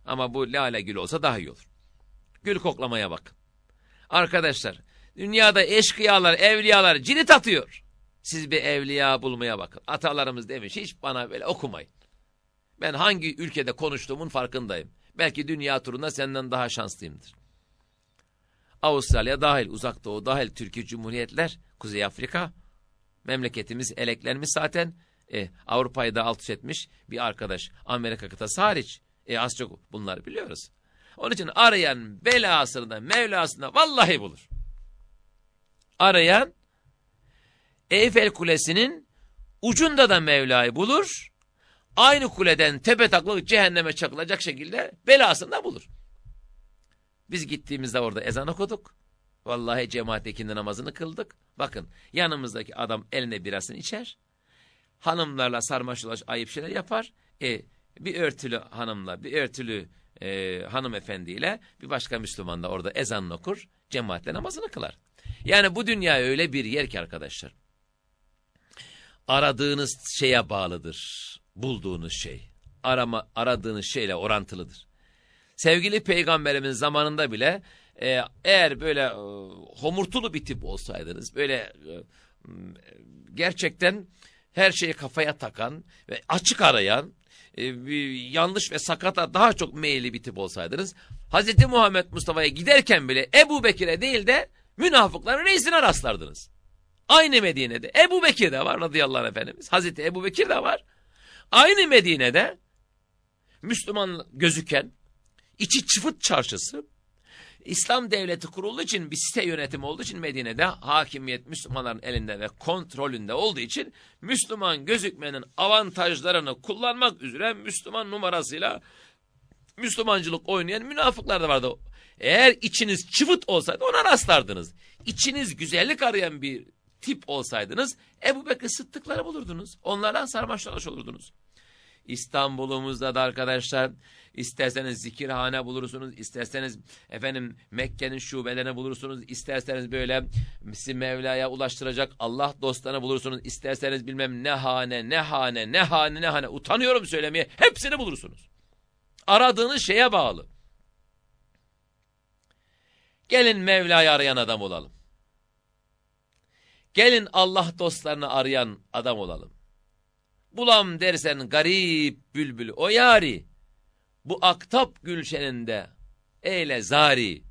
Ama bu lale gül olsa daha iyi olur. Gül koklamaya bakın. Arkadaşlar, dünyada eşkıyalar, evliyalar cirit atıyor. Siz bir evliya bulmaya bakın. Atalarımız demiş, hiç bana böyle okumayın. Ben hangi ülkede konuştuğumun farkındayım. Belki dünya turunda senden daha şanslıyımdır. Avustralya dahil, Uzak Doğu dahil, Türkiye Cumhuriyetler, Kuzey Afrika, memleketimiz, eleklerimiz zaten e, Avrupa'yı da alt üst etmiş bir arkadaş. Amerika kıtası hariç. E, az çok bunları biliyoruz. Onun için arayan belasını da Mevlasını da vallahi bulur. Arayan Eyfel Kulesi'nin ucunda da Mevla'yı bulur. Aynı kuleden tepe taklık cehenneme çakılacak şekilde belasını da bulur. Biz gittiğimizde orada ezan okuduk. Vallahi cemaat ikindi namazını kıldık. Bakın yanımızdaki adam eline birasını içer hanımlarla sarmaş ayıp şeyler yapar. E, bir örtülü hanımla, bir örtülü e, hanımefendiyle bir başka Müslüman da orada ezanını okur, cemaatle namazını kılar. Yani bu dünya öyle bir yer ki arkadaşlar. Aradığınız şeye bağlıdır. Bulduğunuz şey. Arama, aradığınız şeyle orantılıdır. Sevgili peygamberimiz zamanında bile e, eğer böyle e, homurtulu bir tip olsaydınız, böyle e, gerçekten her şeyi kafaya takan ve açık arayan, e, yanlış ve sakata daha çok meyilli bir tip olsaydınız, Hz. Muhammed Mustafa'ya giderken bile Ebu Bekir'e değil de münafıkların reisine rastlardınız. Aynı Medine'de Ebu Bekir de var radıyallahu anh efendimiz. Hazreti Ebu Bekir de var. Aynı Medine'de Müslüman gözüken içi çıfıt çarşısı İslam devleti kurulduğu için bir site yönetimi olduğu için Medine'de hakimiyet Müslümanların elinde ve kontrolünde olduğu için Müslüman gözükmenin avantajlarını kullanmak üzere Müslüman numarasıyla Müslümancılık oynayan münafıklar da vardı. Eğer içiniz çıvıt olsaydı ona rastlardınız. İçiniz güzellik arayan bir tip olsaydınız Ebu Bekir Sıddıkları bulurdunuz. Onlardan sarmaş dolaş olurdunuz. İstanbul'umuzda da arkadaşlar isterseniz zikirhane bulursunuz, isterseniz efendim Mekke'nin şubelerini bulursunuz, isterseniz böyle sizi Mevla'ya ulaştıracak Allah dostlarını bulursunuz, isterseniz bilmem ne hane, ne hane, ne hane, ne hane utanıyorum söylemeye hepsini bulursunuz. Aradığınız şeye bağlı. Gelin Mevla'yı arayan adam olalım. Gelin Allah dostlarını arayan adam olalım. Bulam dersen garip bülbül o yari. Bu aktap gülşeninde eyle zari.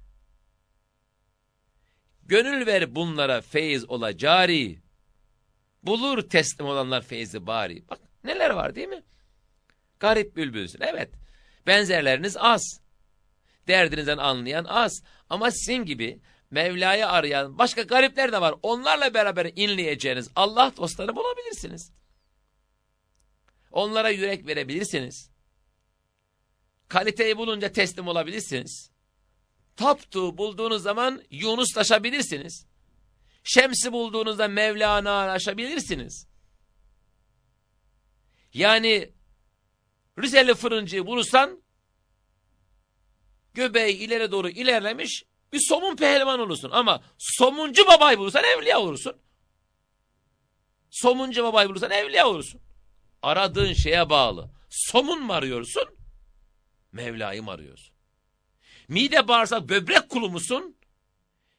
Gönül ver bunlara feyiz ola cari. Bulur teslim olanlar feyzi bari. Bak neler var değil mi? Garip bülbülsün. Evet. Benzerleriniz az. Derdinizden anlayan az. Ama sizin gibi Mevla'yı arayan başka garipler de var. Onlarla beraber inleyeceğiniz Allah dostları bulabilirsiniz. Onlara yürek verebilirsiniz. Kaliteyi bulunca teslim olabilirsiniz. Taptu bulduğunuz zaman Yunuslaşabilirsiniz. Şems'i bulduğunuzda Mevlana aşabilirsiniz. Yani Rizeli fırıncıyı bulursan göbeği ileri doğru ilerlemiş bir somun pehlivan olursun. Ama somuncu babayı bulursan evliya olursun. Somuncu babayı bulursan evliya olursun. Aradığın şeye bağlı. Somun mu arıyorsun? Mevla'yı mı arıyorsun? Mide bağırsak böbrek kulu musun?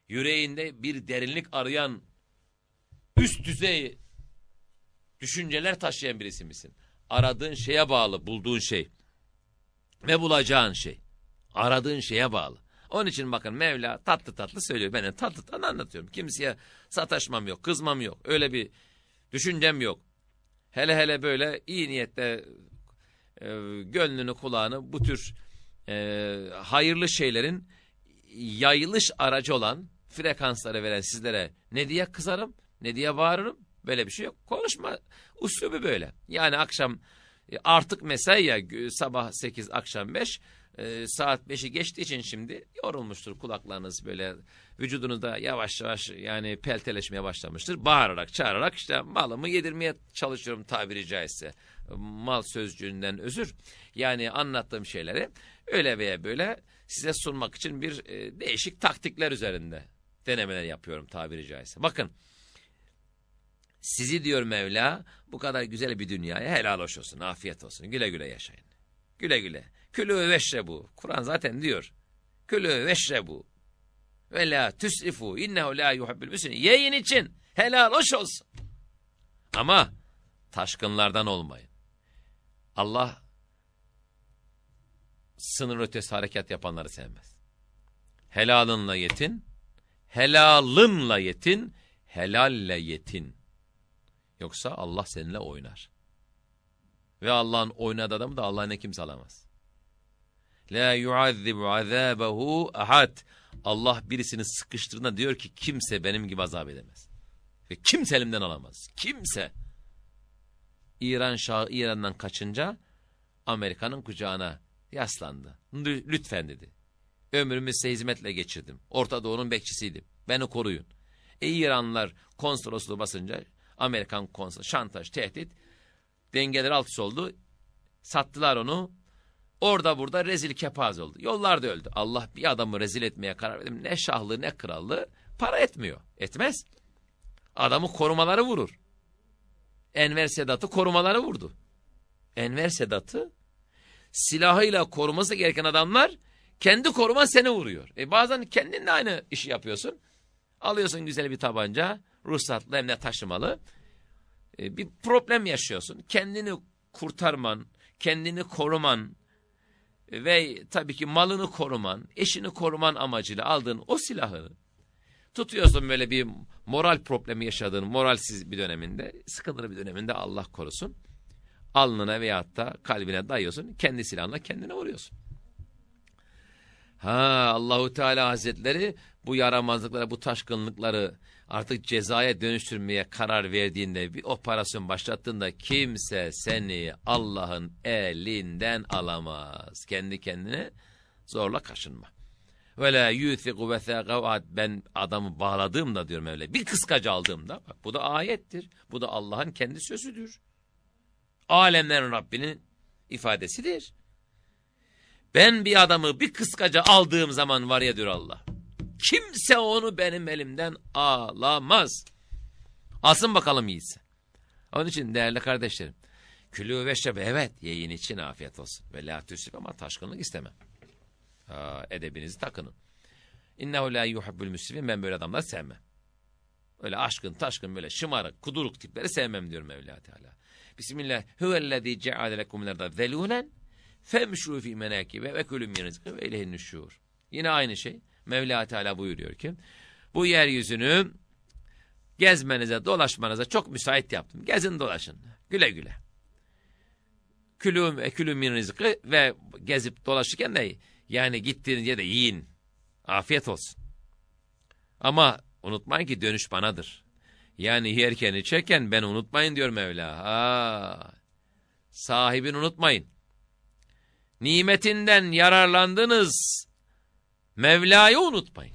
Yüreğinde bir derinlik arayan üst düzey düşünceler taşıyan birisi misin? Aradığın şeye bağlı bulduğun şey ve bulacağın şey. Aradığın şeye bağlı. Onun için bakın Mevla tatlı tatlı söylüyor. Ben de tatlı tatlı anlatıyorum. Kimseye sataşmam yok, kızmam yok. Öyle bir düşüncem yok. Hele hele böyle iyi niyetle e, gönlünü kulağını bu tür e, hayırlı şeylerin yayılış aracı olan frekansları veren sizlere ne diye kızarım, ne diye bağırırım. Böyle bir şey yok. Konuşma usulü böyle. Yani akşam e, artık mesai ya sabah 8 akşam 5 e, saat 5'i geçtiği için şimdi yorulmuştur kulaklarınız böyle vücudunuzda yavaş yavaş yani pelteleşmeye başlamıştır. Bağırarak çağırarak işte malımı yedirmeye çalışıyorum tabiri caizse. Mal sözcüğünden özür. Yani anlattığım şeyleri öyle veya böyle size sunmak için bir e, değişik taktikler üzerinde denemeler yapıyorum tabiri caizse. Bakın sizi diyor Mevla bu kadar güzel bir dünyaya helal hoş olsun, afiyet olsun, güle güle yaşayın. Güle güle. Külü veşrebu. Kur'an zaten diyor. Külü veşrebu. Ve la tüsrifu. İnnehu la yuhabbül müsinin. Yiyin için. Helal hoş olsun. Ama taşkınlardan olmayın. Allah sınır ötesi harekat yapanları sevmez. Helalınla yetin. Helalınla yetin. Helalle yetin. Yoksa Allah seninle oynar. Ve Allah'ın oynadığı adamı da Allah'ın kimse alamaz. La yuazzibu azabehu ahad. Allah birisini sıkıştırdığında diyor ki kimse benim gibi azap edemez. Ve kimse elimden alamaz. Kimse. İran Şahı İran'dan kaçınca Amerika'nın kucağına yaslandı. Lütfen dedi. Ömrümü size hizmetle geçirdim. Orta Doğu'nun bekçisiydim. Beni koruyun. E İranlılar konsolosluğu basınca Amerikan konsul şantaj, tehdit dengeler alt üst oldu. Sattılar onu. Orada burada rezil kepaz oldu. Yollarda öldü. Allah bir adamı rezil etmeye karar verdi. Ne şahlı ne krallığı para etmiyor. Etmez. Adamı korumaları vurur. Enver Sedat'ı korumaları vurdu. Enver Sedat'ı silahıyla koruması gereken adamlar kendi koruma seni vuruyor. E bazen kendin de aynı işi yapıyorsun. Alıyorsun güzel bir tabanca, ruhsatlı hem de taşımalı. E, bir problem yaşıyorsun. Kendini kurtarman, kendini koruman ve tabii ki malını koruman, eşini koruman amacıyla aldığın o silahı tutuyorsun böyle bir moral problemi yaşadığın moralsiz bir döneminde, sıkıntılı bir döneminde Allah korusun. Alnına veyahut da kalbine dayıyorsun, kendi silahınla kendine vuruyorsun. Ha Allahu Teala Hazretleri bu yaramazlıkları, bu taşkınlıkları artık cezaya dönüştürmeye karar verdiğinde, bir operasyon başlattığında kimse seni Allah'ın elinden alamaz. Kendi kendine zorla kaşınma. Ve la yuthiqu ve ben adamı bağladığımda diyorum öyle. Bir kıskaç aldığımda bak bu da ayettir. Bu da Allah'ın kendi sözüdür. Alemlerin Rabbinin ifadesidir. Ben bir adamı bir kıskaca aldığım zaman var ya diyor Allah. Kimse onu benim elimden alamaz. Alsın bakalım iyisi. Onun için değerli kardeşlerim. Külü ve şebe evet yiyin için afiyet olsun. Ve la tüsrif ama taşkınlık istemem. Ha, edebinizi takının. İnnehu la yuhibbul müsrifin ben böyle adamları sevmem. Öyle aşkın taşkın böyle şımarık kuduruk tipleri sevmem diyor Mevla Teala. Bismillah. Huvellezî ceale lekum lerda zelûlen femşû fî menâkibe ve külüm rizkı ve ileyhin nüşûr. Yine aynı şey. Mevla Teala buyuruyor ki bu yeryüzünü gezmenize, dolaşmanıza çok müsait yaptım. Gezin dolaşın. Güle güle. Külüm ve külüm min rizkı ve gezip dolaşırken de yani gittiğiniz yerde yiyin. Afiyet olsun. Ama unutmayın ki dönüş banadır. Yani yerken içerken ben unutmayın diyor Mevla. Ha. Sahibini unutmayın. Nimetinden yararlandınız. Mevla'yı unutmayın.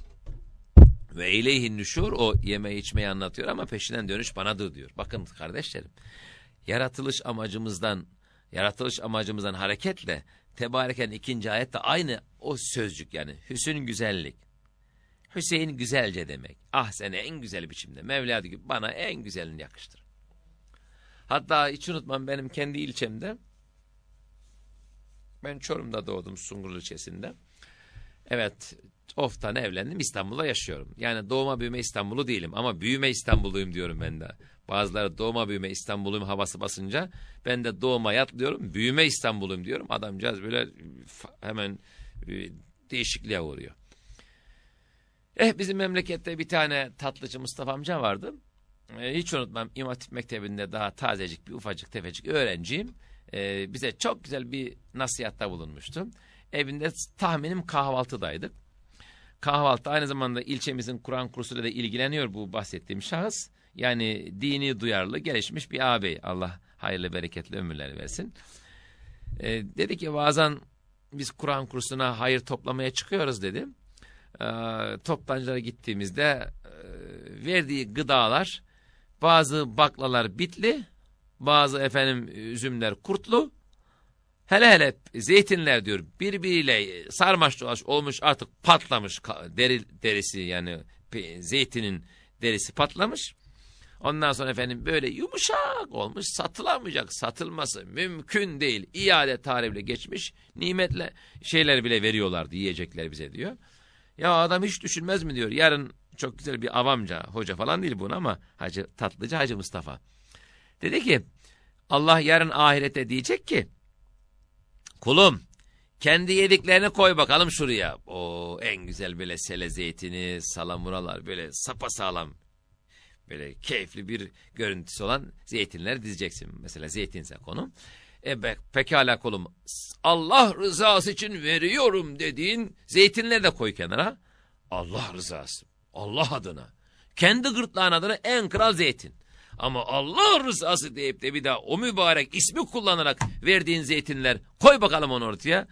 Ve ileyhin nüşur o yeme içmeyi anlatıyor ama peşinden dönüş banadır diyor. Bakın kardeşlerim. Yaratılış amacımızdan yaratılış amacımızdan hareketle Tebareken ikinci ayette aynı o sözcük yani hüsün güzellik. Hüseyin güzelce demek. Ah seni en güzel biçimde. Mevla diyor bana en güzelini yakıştır. Hatta hiç unutmam benim kendi ilçemde ben Çorum'da doğdum Sungur ilçesinde. Evet Of'tan evlendim İstanbul'da yaşıyorum. Yani doğma büyüme İstanbul'u değilim ama büyüme İstanbulluyum diyorum ben de. Bazıları doğma büyüme İstanbul'um havası basınca ben de doğma yatlıyorum büyüme İstanbul'um diyorum. Adamcağız böyle hemen e, değişikliğe uğruyor. Eh bizim memlekette bir tane tatlıcı Mustafa amca vardı. E, hiç unutmam İmam Hatip Mektebi'nde daha tazecik bir ufacık tefecik öğrenciyim. E, bize çok güzel bir nasihatta bulunmuştu. Evinde tahminim kahvaltıdaydık. Kahvaltı aynı zamanda ilçemizin Kur'an kursuyla da ilgileniyor bu bahsettiğim şahıs. Yani dini duyarlı, gelişmiş bir ağabey. Allah hayırlı bereketli ömürler versin. E, dedi ki bazen biz Kur'an kursuna hayır toplamaya çıkıyoruz dedi. E, toptancılara gittiğimizde e, verdiği gıdalar bazı baklalar bitli, bazı efendim üzümler kurtlu, hele hele zeytinler diyor birbiriyle sarmaş dolaş olmuş artık patlamış deri, derisi yani zeytinin derisi patlamış. Ondan sonra efendim böyle yumuşak olmuş satılamayacak satılması mümkün değil. İade tarihle geçmiş nimetle şeyler bile veriyorlardı yiyecekler bize diyor. Ya adam hiç düşünmez mi diyor yarın çok güzel bir avamca hoca falan değil bunu ama hacı tatlıcı hacı Mustafa. Dedi ki Allah yarın ahirete diyecek ki kulum kendi yediklerini koy bakalım şuraya. O en güzel böyle sele zeytini salamuralar böyle sapasağlam böyle keyifli bir görüntüsü olan zeytinler dizeceksin. Mesela zeytinse konu. E be, pekala kolum Allah rızası için veriyorum dediğin zeytinleri de koy kenara. Allah rızası. Allah adına. Kendi gırtlağın adına en kral zeytin. Ama Allah rızası deyip de bir daha o mübarek ismi kullanarak verdiğin zeytinler koy bakalım onu ortaya.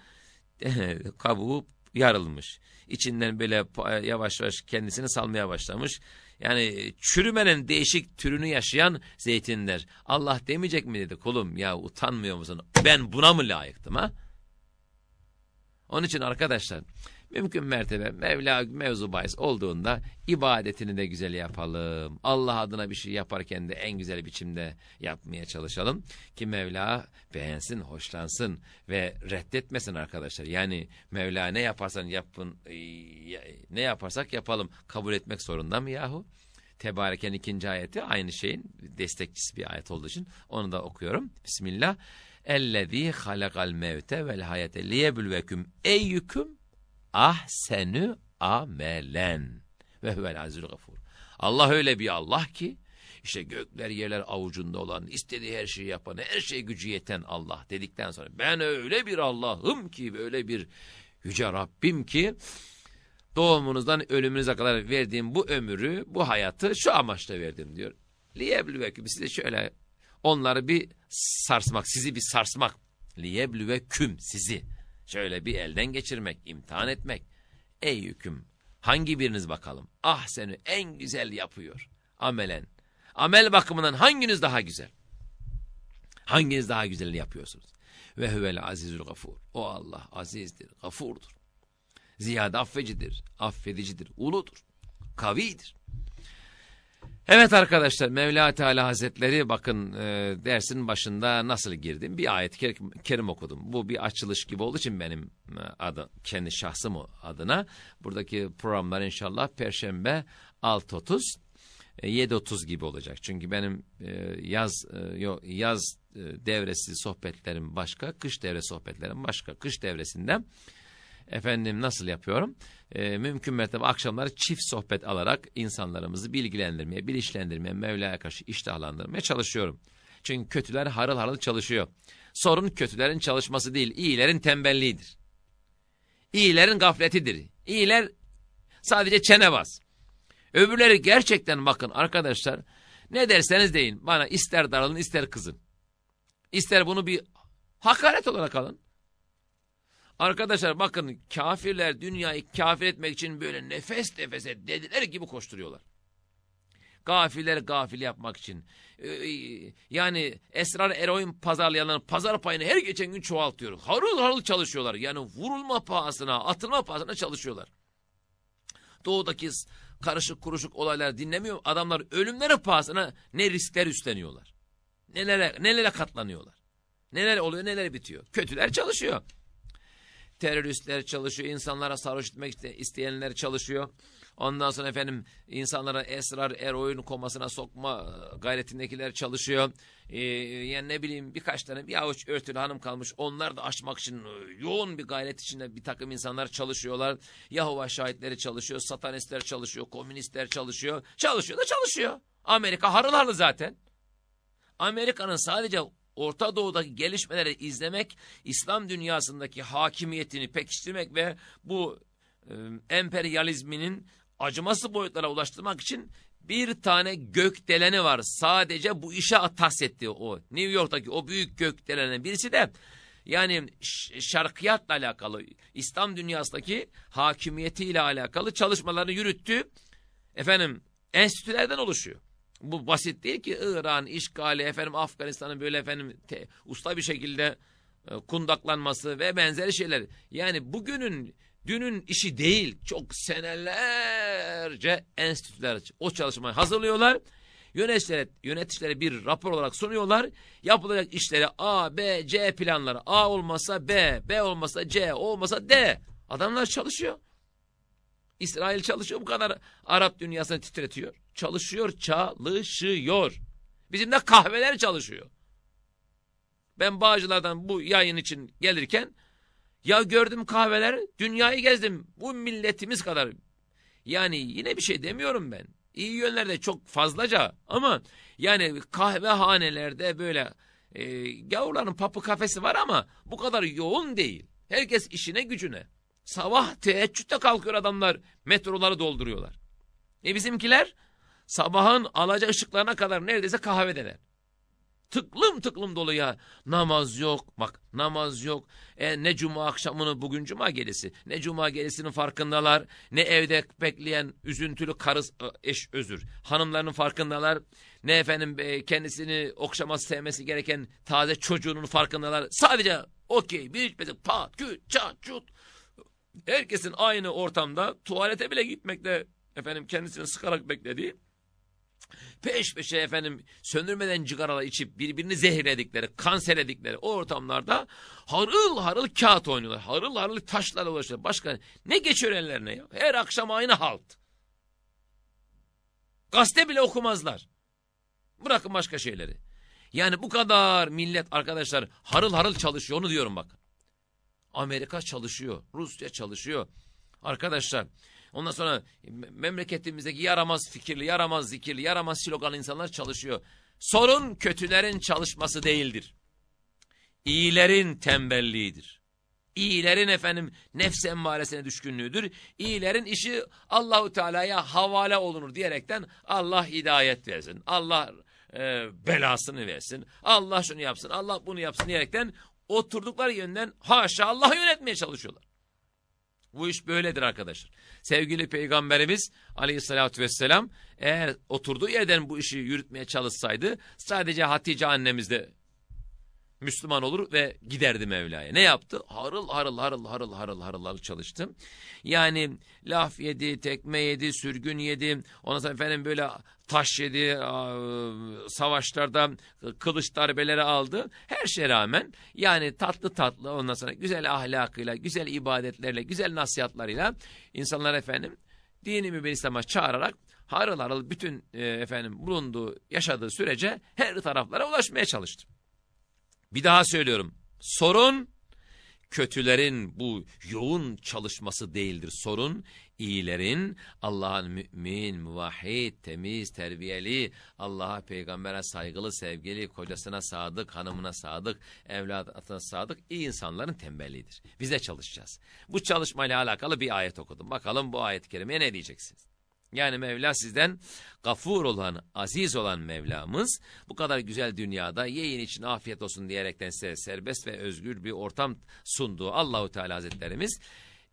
Kabuğu yarılmış. İçinden böyle yavaş yavaş kendisini salmaya başlamış. Yani çürümenin değişik türünü yaşayan zeytinler. Allah demeyecek mi dedi kulum ya utanmıyor musun? Ben buna mı layıktım ha? Onun için arkadaşlar mümkün mertebe Mevla mevzu bahis olduğunda ibadetini de güzel yapalım. Allah adına bir şey yaparken de en güzel biçimde yapmaya çalışalım. Ki Mevla beğensin, hoşlansın ve reddetmesin arkadaşlar. Yani Mevla ne yaparsan yapın, e, ne yaparsak yapalım kabul etmek zorunda mı yahu? Tebareken ikinci ayeti aynı şeyin destekçisi bir ayet olduğu için onu da okuyorum. Bismillah. Ellezî halakal mevte vel hayete liyebülveküm eyyüküm ahsenü amelen ve huvel azizül gafur. Allah öyle bir Allah ki işte gökler yerler avucunda olan, istediği her şeyi yapan, her şey gücü yeten Allah dedikten sonra ben öyle bir Allah'ım ki böyle bir Yüce Rabbim ki doğumunuzdan ölümünüze kadar verdiğim bu ömrü, bu hayatı şu amaçla verdim diyor. Liyeblüveküm size şöyle onları bir sarsmak, sizi bir sarsmak. Liyeblüveküm sizi. Şöyle bir elden geçirmek, imtihan etmek. Ey hüküm hangi biriniz bakalım? Ah seni en güzel yapıyor. Amelen. Amel bakımından hanginiz daha güzel? Hanginiz daha güzel yapıyorsunuz? Ve huvel azizül gafur. O Allah azizdir, gafurdur. Ziyade affecidir, affedicidir, uludur, kavidir. Evet arkadaşlar Mevla Teala Hazretleri bakın e, dersin başında nasıl girdim bir ayet kerim okudum. Bu bir açılış gibi olduğu için benim e, adı, kendi şahsım adına buradaki programlar inşallah Perşembe 6.30 e, 7.30 gibi olacak. Çünkü benim e, yaz e, yo, yaz e, devresi sohbetlerim başka, kış devre sohbetlerim başka. Kış devresinde efendim nasıl yapıyorum? E, mümkün mertebe akşamları çift sohbet alarak insanlarımızı bilgilendirmeye, bilinçlendirmeye, Mevla'ya karşı iştahlandırmaya çalışıyorum. Çünkü kötüler harıl harıl çalışıyor. Sorun kötülerin çalışması değil, iyilerin tembelliğidir. İyilerin gafletidir. İyiler sadece çene bas. Öbürleri gerçekten bakın arkadaşlar ne derseniz deyin bana ister daralın ister kızın. İster bunu bir hakaret olarak alın. Arkadaşlar bakın kafirler dünyayı kafir etmek için böyle nefes nefese dediler gibi koşturuyorlar. Gafiller gafil yapmak için. Ee, yani esrar eroin pazarlayanların pazar payını her geçen gün çoğaltıyor. Harıl harıl çalışıyorlar. Yani vurulma pahasına, atılma pahasına çalışıyorlar. Doğudaki karışık kuruşuk olaylar dinlemiyor. Adamlar ölümleri pahasına ne riskler üstleniyorlar. Nelere, nelere katlanıyorlar. Neler oluyor neler bitiyor. Kötüler çalışıyor. Teröristler çalışıyor, insanlara sarhoş etmek isteyenler çalışıyor. Ondan sonra efendim insanlara esrar, eroin komasına sokma gayretindekiler çalışıyor. Ee, yani ne bileyim birkaç tane bir avuç örtülü hanım kalmış. Onlar da aşmak için yoğun bir gayret içinde bir takım insanlar çalışıyorlar. Yahova şahitleri çalışıyor, satanistler çalışıyor, komünistler çalışıyor. Çalışıyor da çalışıyor. Amerika harıl harıl zaten. Amerika'nın sadece Orta Doğu'daki gelişmeleri izlemek, İslam dünyasındaki hakimiyetini pekiştirmek ve bu e, emperyalizminin acıması boyutlara ulaştırmak için bir tane gökdeleni var. Sadece bu işe atas etti o. New York'taki o büyük gökdelenin birisi de yani şarkiyatla alakalı, İslam dünyasındaki hakimiyetiyle alakalı çalışmalarını yürüttü. Efendim enstitülerden oluşuyor. Bu basit değil ki İran işgali efendim Afganistan'ın böyle efendim te, usta bir şekilde e, kundaklanması ve benzeri şeyler. Yani bugünün dünün işi değil. Çok senelerce enstitüler o çalışmayı hazırlıyorlar. Yöneticilere, yöneticilere bir rapor olarak sunuyorlar. Yapılacak işleri A, B, C planları. A olmasa B, B olmasa C, olmasa D. Adamlar çalışıyor. İsrail çalışıyor bu kadar Arap dünyasını titretiyor. Çalışıyor, çalışıyor. Bizim de kahveler çalışıyor. Ben Bağcılar'dan bu yayın için gelirken ya gördüm kahveler, dünyayı gezdim. Bu milletimiz kadar. Yani yine bir şey demiyorum ben. İyi yönlerde çok fazlaca ama yani kahvehanelerde böyle e, gavurların papı kafesi var ama bu kadar yoğun değil. Herkes işine gücüne. Sabah teheccüde kalkıyor adamlar metroları dolduruyorlar. E bizimkiler sabahın alaca ışıklarına kadar neredeyse kahvedeler. Tıklım tıklım dolu ya. Namaz yok. Bak namaz yok. E, ne cuma akşamını bugün cuma gelisi. Ne cuma gelisinin farkındalar. Ne evde bekleyen üzüntülü karı e, eş özür. Hanımlarının farkındalar. Ne efendim e, kendisini okşaması sevmesi gereken taze çocuğunun farkındalar. Sadece okey bir pat küt çat çut. Herkesin aynı ortamda tuvalete bile gitmekte efendim kendisini sıkarak beklediği peş peşe efendim söndürmeden cigaralar içip birbirini zehirledikleri, kanserledikleri o ortamlarda harıl harıl kağıt oynuyorlar. Harıl harıl taşlarla ulaşıyorlar. Başka ne geçiyor ellerine ya? Her akşam aynı halt. Gazete bile okumazlar. Bırakın başka şeyleri. Yani bu kadar millet arkadaşlar harıl harıl çalışıyor onu diyorum bak. Amerika çalışıyor, Rusya çalışıyor. Arkadaşlar Ondan sonra memleketimizdeki yaramaz fikirli, yaramaz zikirli, yaramaz slogan insanlar çalışıyor. Sorun kötülerin çalışması değildir. İyilerin tembelliğidir. İyilerin efendim nefs emmaresine düşkünlüğüdür. İyilerin işi Allahu Teala'ya havale olunur diyerekten Allah hidayet versin. Allah e, belasını versin. Allah şunu yapsın, Allah bunu yapsın diyerekten oturdukları yönden haşa Allah'ı yönetmeye çalışıyorlar. Bu iş böyledir arkadaşlar. Sevgili Peygamberimiz aleyhissalatü vesselam eğer oturduğu yerden bu işi yürütmeye çalışsaydı sadece Hatice annemiz de Müslüman olur ve giderdi Mevla'ya. Ne yaptı? Harıl harıl harıl harıl harıl harıl harıl çalıştı. Yani laf yedi, tekme yedi, sürgün yedi. Ondan sonra efendim böyle taş yedi, savaşlarda kılıç darbeleri aldı. Her şeye rağmen yani tatlı tatlı ondan sonra güzel ahlakıyla, güzel ibadetlerle, güzel nasihatlarıyla insanlar efendim dini mübin İslam'a çağırarak harıl harıl bütün e, efendim bulunduğu, yaşadığı sürece her taraflara ulaşmaya çalıştı. Bir daha söylüyorum. Sorun kötülerin bu yoğun çalışması değildir. Sorun iyilerin Allah'ın mümin, muvahhid, temiz, terbiyeli, Allah'a, peygambere saygılı, sevgili, kocasına sadık, hanımına sadık, evladına sadık iyi insanların tembelliğidir. Biz de çalışacağız. Bu çalışmayla alakalı bir ayet okudum. Bakalım bu ayet-i kerimeye ne diyeceksiniz? Yani Mevla sizden gafur olan, aziz olan Mevlamız bu kadar güzel dünyada yiyin için afiyet olsun diyerekten size serbest ve özgür bir ortam sunduğu Allahu Teala Hazretlerimiz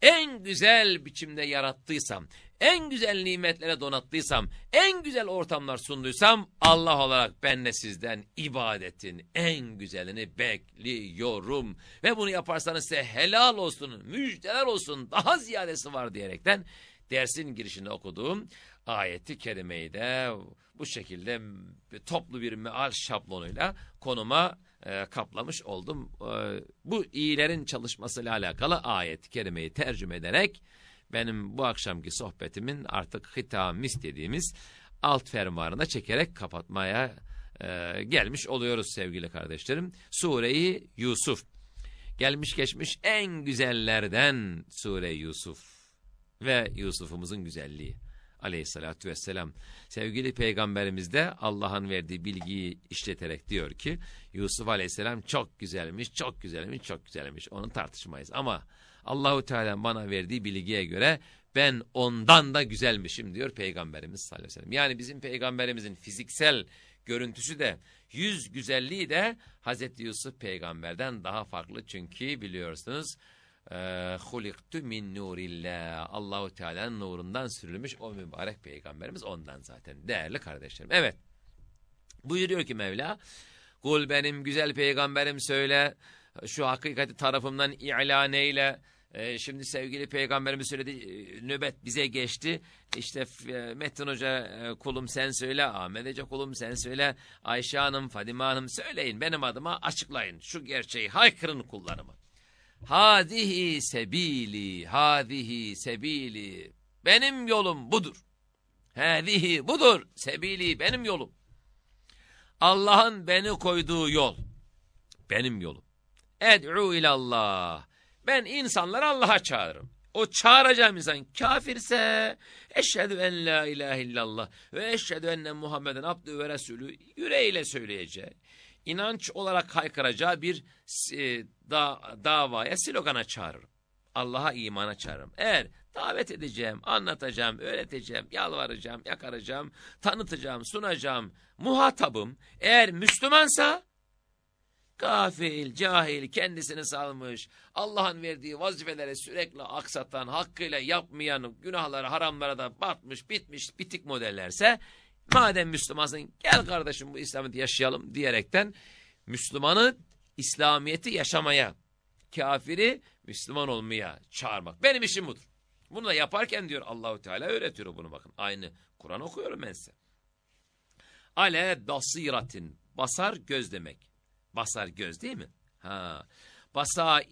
en güzel biçimde yarattıysam, en güzel nimetlere donattıysam, en güzel ortamlar sunduysam Allah olarak ben de sizden ibadetin en güzelini bekliyorum. Ve bunu yaparsanız size helal olsun, müjdeler olsun, daha ziyadesi var diyerekten dersin girişinde okuduğum ayeti kerimeyi de bu şekilde toplu bir meal şablonuyla konuma e, kaplamış oldum. E, bu iyilerin çalışmasıyla alakalı ayet-i kerimeyi tercüme ederek benim bu akşamki sohbetimin artık hitamis dediğimiz alt fermuarına çekerek kapatmaya e, gelmiş oluyoruz sevgili kardeşlerim. Sure-i Yusuf. Gelmiş geçmiş en güzellerden Sure-i Yusuf ve Yusuf'umuzun güzelliği aleyhissalatü vesselam. Sevgili peygamberimiz de Allah'ın verdiği bilgiyi işleterek diyor ki Yusuf aleyhisselam çok güzelmiş, çok güzelmiş, çok güzelmiş. Onu tartışmayız ama Allahu Teala bana verdiği bilgiye göre ben ondan da güzelmişim diyor peygamberimiz sallallahu aleyhi ve sellem. Yani bizim peygamberimizin fiziksel görüntüsü de yüz güzelliği de Hazreti Yusuf peygamberden daha farklı çünkü biliyorsunuz huliktu min nurillah. Allahu Teala'nın nurundan sürülmüş o mübarek peygamberimiz ondan zaten. Değerli kardeşlerim. Evet. Buyuruyor ki Mevla. Kul benim güzel peygamberim söyle. Şu hakikati tarafımdan ilan eyle. Ee, şimdi sevgili peygamberimiz söyledi. E, nöbet bize geçti. İşte e, Metin Hoca e, kulum sen söyle. Ahmet Hoca kulum sen söyle. Ayşe Hanım, Fadime Hanım söyleyin. Benim adıma açıklayın. Şu gerçeği haykırın kullarıma. Hadihi sebili, hadihi sebili. Benim yolum budur. Hadihi budur, sebili benim yolum. Allah'ın beni koyduğu yol. Benim yolum. Ed'u ilallah. Ben insanları Allah'a çağırırım. O çağıracağım insan kafirse eşhedü en la ilahe illallah ve eşhedü enne Muhammeden abdü ve resulü yüreğiyle söyleyecek inanç olarak haykıracağı bir e, da, davaya, slogana çağırırım. Allah'a imana çağırırım. Eğer davet edeceğim, anlatacağım, öğreteceğim, yalvaracağım, yakaracağım, tanıtacağım, sunacağım, muhatabım eğer Müslümansa gafil, cahil, kendisini salmış, Allah'ın verdiği vazifeleri sürekli aksatan, hakkıyla yapmayan, günahlara, haramlara da batmış, bitmiş, bitik modellerse Madem Müslümansın gel kardeşim bu İslam'ı yaşayalım diyerekten Müslümanı İslamiyet'i yaşamaya, kafiri Müslüman olmaya çağırmak. Benim işim budur. Bunu da yaparken diyor Allahu Teala öğretiyor bunu bakın. Aynı Kur'an okuyorum ben size. Ale basiratin. Basar göz demek. Basar göz değil mi? Ha. Basa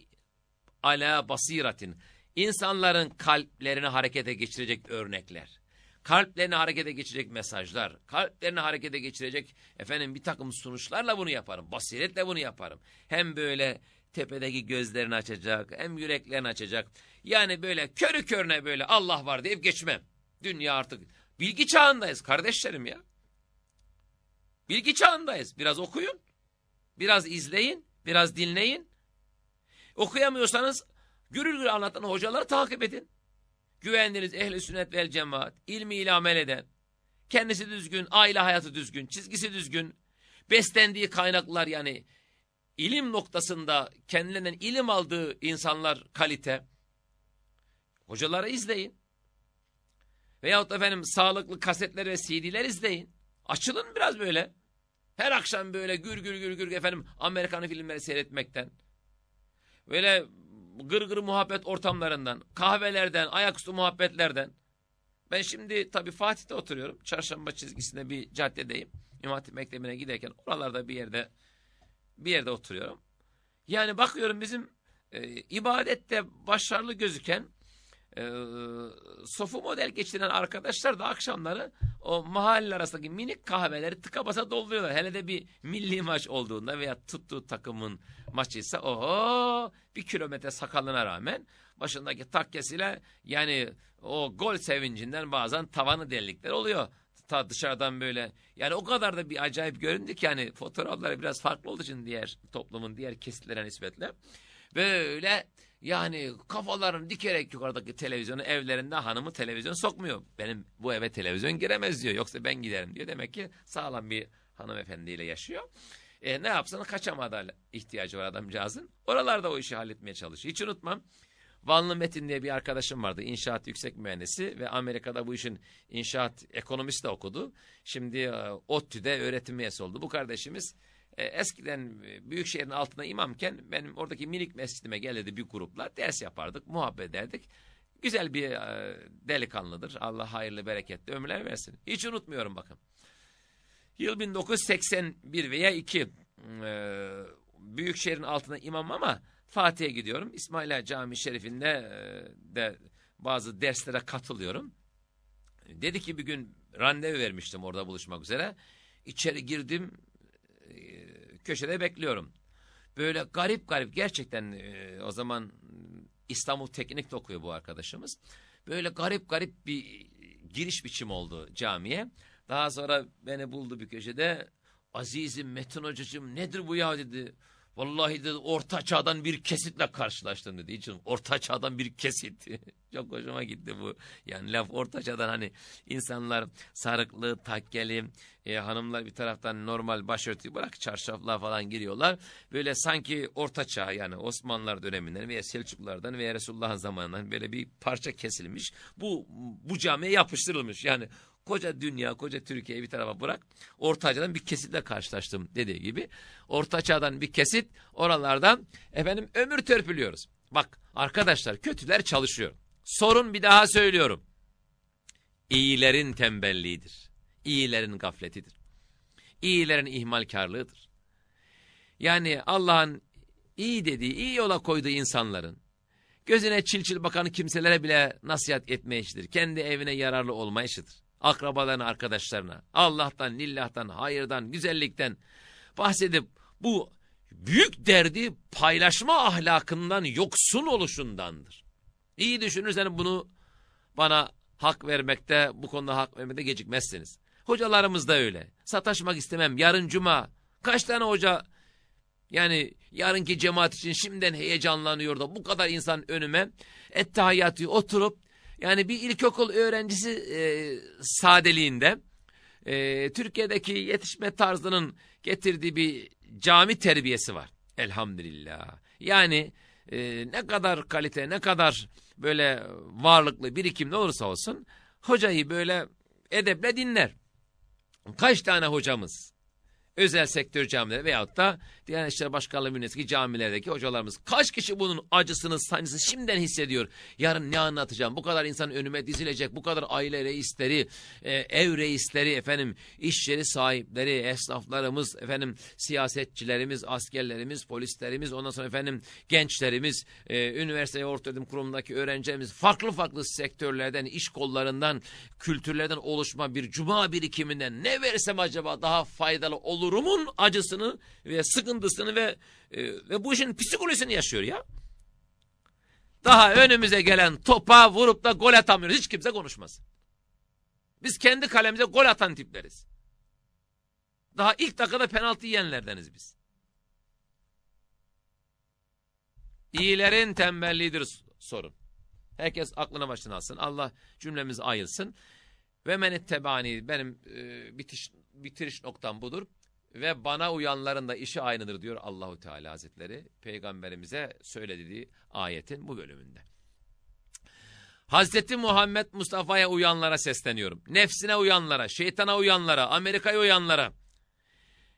ala basiratin. İnsanların kalplerini harekete geçirecek örnekler kalplerini harekete geçirecek mesajlar, kalplerini harekete geçirecek efendim bir takım sonuçlarla bunu yaparım. Basiretle bunu yaparım. Hem böyle tepedeki gözlerini açacak, hem yüreklerini açacak. Yani böyle körü körüne böyle Allah var deyip geçmem. Dünya artık bilgi çağındayız kardeşlerim ya. Bilgi çağındayız. Biraz okuyun, biraz izleyin, biraz dinleyin. Okuyamıyorsanız Gürül gürül anlatan hocaları takip edin. Güvendiğiniz ehli sünnet vel cemaat, ilmiyle amel eden, kendisi düzgün, aile hayatı düzgün, çizgisi düzgün, beslendiği kaynaklar yani ilim noktasında kendilerinden ilim aldığı insanlar kalite. Hocaları izleyin. Veyahut efendim sağlıklı kasetler ve CD'ler izleyin. Açılın biraz böyle. Her akşam böyle gür gür gür gür efendim Amerikan filmleri seyretmekten. Böyle gır gır muhabbet ortamlarından, kahvelerden, ayaküstü muhabbetlerden. Ben şimdi tabii Fatih'te oturuyorum. Çarşamba çizgisinde bir caddedeyim. İmam Hatip Mektebi'ne giderken oralarda bir yerde bir yerde oturuyorum. Yani bakıyorum bizim e, ibadette başarılı gözüken e, sofu model geçiren arkadaşlar da akşamları o mahalle arasındaki minik kahveleri tıka basa dolduruyorlar. Hele de bir milli maç olduğunda veya tuttuğu takımın maçıysa oho bir kilometre sakalına rağmen başındaki takkesiyle yani o gol sevincinden bazen tavanı delikler oluyor. Ta dışarıdan böyle yani o kadar da bir acayip göründü ki yani fotoğrafları biraz farklı olduğu için diğer toplumun diğer kesitlere nispetle. Böyle yani kafalarını dikerek yukarıdaki televizyonu evlerinde hanımı televizyon sokmuyor. Benim bu eve televizyon giremez diyor. Yoksa ben giderim diyor. Demek ki sağlam bir hanımefendiyle yaşıyor. E, ne yapsın kaçamadı ihtiyacı var adamcağızın. Oralarda o işi halletmeye çalışıyor. Hiç unutmam. Vanlı Metin diye bir arkadaşım vardı. İnşaat yüksek mühendisi ve Amerika'da bu işin inşaat ekonomisi de okudu. Şimdi e, ODTÜ'de öğretim üyesi oldu. Bu kardeşimiz e, eskiden e, büyük şehrin altında imamken benim oradaki minik mescidime gelirdi bir grupla ders yapardık, muhabbet ederdik. Güzel bir e, delikanlıdır. Allah hayırlı bereketli ömürler versin. Hiç unutmuyorum bakın. Yıl 1981 veya 2 e, büyük şehrin altında imam ama Fatih'e gidiyorum. İsmaila Camii Şerif'inde de bazı derslere katılıyorum. Dedi ki bir gün randevu vermiştim orada buluşmak üzere. İçeri girdim köşede bekliyorum. Böyle garip garip gerçekten e, o zaman İstanbul Teknik'te okuyor bu arkadaşımız. Böyle garip garip bir giriş biçim oldu camiye. Daha sonra beni buldu bir köşede. Azizim Metin hocacığım nedir bu ya dedi. Vallahi dedi orta çağdan bir kesitle karşılaştım dedi. İçin orta çağdan bir kesit. Çok hoşuma gitti bu. Yani laf orta çağdan hani insanlar sarıklı, takkeli, e, hanımlar bir taraftan normal başörtüyü bırak çarşaflar falan giriyorlar. Böyle sanki orta çağ yani Osmanlılar döneminden veya Selçuklulardan veya Resulullah'ın zamanından böyle bir parça kesilmiş. Bu bu camiye yapıştırılmış. Yani koca dünya, koca Türkiye'yi bir tarafa bırak. Ortaçağ'dan bir kesitle karşılaştım dediği gibi. Ortaçağ'dan bir kesit oralardan efendim ömür törpülüyoruz. Bak arkadaşlar kötüler çalışıyor. Sorun bir daha söylüyorum. İyilerin tembelliğidir. İyilerin gafletidir. İyilerin ihmalkarlığıdır. Yani Allah'ın iyi dediği, iyi yola koyduğu insanların gözüne çil çil bakan kimselere bile nasihat etme işidir. Kendi evine yararlı olma işidir akrabalarına, arkadaşlarına, Allah'tan, lillah'tan, hayırdan, güzellikten bahsedip bu büyük derdi paylaşma ahlakından yoksun oluşundandır. İyi düşünürsen bunu bana hak vermekte, bu konuda hak vermekte gecikmezsiniz. Hocalarımız da öyle. Sataşmak istemem. Yarın cuma kaç tane hoca yani yarınki cemaat için şimdiden heyecanlanıyor da bu kadar insan önüme ettehayyatı oturup yani bir ilkokul öğrencisi e, sadeliğinde e, Türkiye'deki yetişme tarzının getirdiği bir cami terbiyesi var. Elhamdülillah. Yani e, ne kadar kalite, ne kadar böyle varlıklı, birikimli olursa olsun hocayı böyle edeple dinler. Kaç tane hocamız özel sektör camileri veyahut da Diyanet İşleri Başkanlığı bünyesindeki camilerdeki hocalarımız kaç kişi bunun acısını, sancısını şimdiden hissediyor. Yarın ne anlatacağım? Bu kadar insan önüme dizilecek. Bu kadar aile reisleri, e, ev reisleri, efendim iş yeri sahipleri, esnaflarımız, efendim siyasetçilerimiz, askerlerimiz, polislerimiz, ondan sonra efendim gençlerimiz, e, üniversite orta öğretim kurumundaki öğrencilerimiz, farklı farklı sektörlerden, iş kollarından, kültürlerden oluşma bir cuma birikiminden ne versem acaba daha faydalı olurumun acısını ve sıkıntısını ve e, ve bu işin psikolojisini yaşıyor ya. Daha önümüze gelen topa vurup da gol atamıyoruz. Hiç kimse konuşmaz. Biz kendi kalemize gol atan tipleriz. Daha ilk dakikada penaltı yiyenlerdeniz biz. İyilerin tembelliğidir sorun. Herkes aklına başına alsın. Allah cümlemiz ayılsın. Ve men ettebani benim e, bitiş, bitiriş noktam budur. Ve bana uyanların da işi aynıdır diyor Allahu Teala Hazretleri. Peygamberimize söylediği ayetin bu bölümünde. Hazreti Muhammed Mustafa'ya uyanlara sesleniyorum. Nefsine uyanlara, şeytana uyanlara, Amerika'ya uyanlara.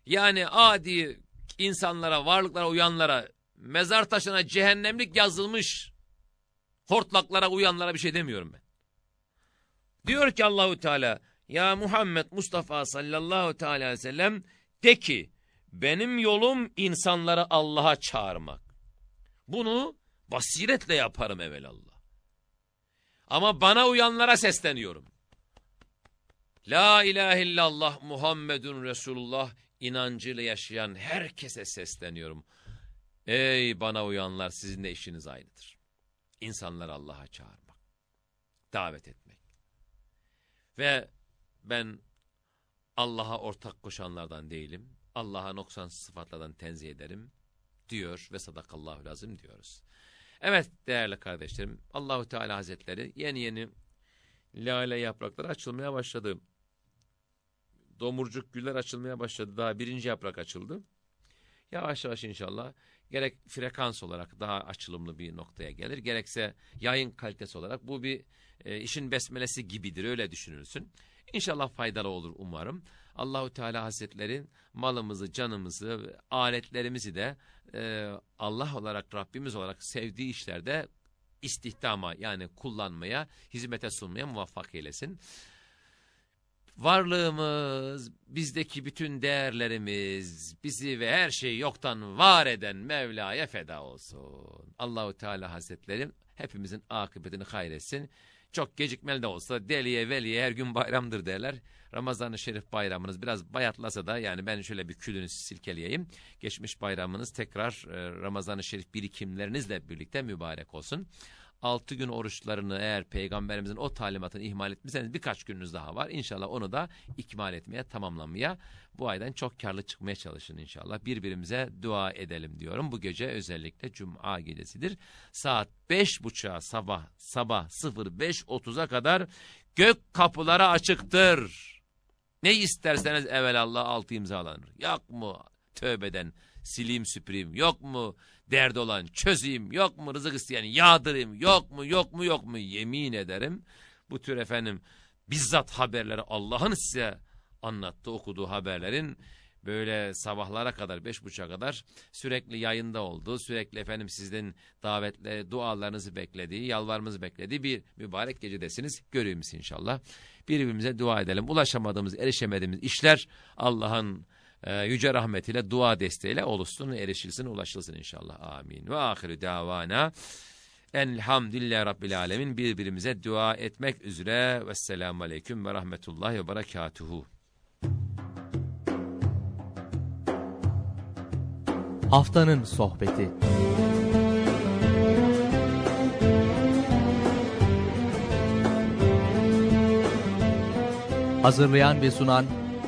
Yani adi insanlara, varlıklara uyanlara, mezar taşına cehennemlik yazılmış hortlaklara uyanlara bir şey demiyorum ben. Diyor ki Allahu Teala, ya Muhammed Mustafa sallallahu teala aleyhi ve sellem de ki benim yolum insanları Allah'a çağırmak. Bunu basiretle yaparım evvelallah. Ama bana uyanlara sesleniyorum. La ilahe illallah Muhammedun Resulullah inancıyla yaşayan herkese sesleniyorum. Ey bana uyanlar sizin de işiniz aynıdır. İnsanları Allah'a çağırmak. Davet etmek. Ve ben Allah'a ortak koşanlardan değilim. Allah'a noksan sıfatlardan tenzih ederim diyor ve sadakallahu lazım diyoruz. Evet değerli kardeşlerim Allahu Teala Hazretleri yeni yeni lale yaprakları açılmaya başladı. Domurcuk güller açılmaya başladı. Daha birinci yaprak açıldı. Yavaş yavaş inşallah gerek frekans olarak daha açılımlı bir noktaya gelir. Gerekse yayın kalitesi olarak bu bir e, işin besmelesi gibidir öyle düşünülsün. İnşallah faydalı olur umarım. Allahu Teala Hazretleri malımızı, canımızı, aletlerimizi de e, Allah olarak Rabbimiz olarak sevdiği işlerde istihdama yani kullanmaya, hizmete sunmaya muvaffak eylesin. Varlığımız, bizdeki bütün değerlerimiz, bizi ve her şeyi yoktan var eden Mevla'ya feda olsun. Allahu Teala Hazretleri hepimizin akıbetini hayretsin. Çok gecikmeli de olsa deliye veliye her gün bayramdır derler. Ramazan-ı Şerif bayramınız biraz bayatlasa da yani ben şöyle bir külünü silkeleyeyim. Geçmiş bayramınız tekrar e, Ramazan-ı Şerif birikimlerinizle birlikte mübarek olsun. Altı gün oruçlarını eğer peygamberimizin o talimatını ihmal etmişseniz birkaç gününüz daha var. İnşallah onu da ikmal etmeye, tamamlamaya bu aydan çok karlı çıkmaya çalışın inşallah. Birbirimize dua edelim diyorum. Bu gece özellikle Cuma gecesidir. Saat beş buçuğa sabah sabah 05.30'a kadar gök kapıları açıktır. Ne isterseniz evvelallah altı imzalanır. Yok mu tövbeden sileyim süpüreyim yok mu derdi olan çözeyim yok mu rızık isteyen yağdırayım yok mu yok mu yok mu? Yemin ederim bu tür efendim bizzat haberleri Allah'ın size anlattı okuduğu haberlerin böyle sabahlara kadar beş buçuğa kadar sürekli yayında olduğu sürekli efendim sizden davetle dualarınızı beklediği yalvarımızı beklediği bir mübarek gecedesiniz. Görüyoruz inşallah? Birbirimize dua edelim. Ulaşamadığımız erişemediğimiz işler Allah'ın e, yüce rahmetiyle dua desteğiyle oluşsun, erişilsin, ulaşılsın inşallah. Amin. Ve ahiru davana Elhamdülillah Rabbil Alemin birbirimize dua etmek üzere. Vesselamu Aleyküm ve Rahmetullahi ve Berekatuhu. Haftanın Sohbeti Hazırlayan ve sunan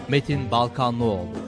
Metin Balkanlıoğlu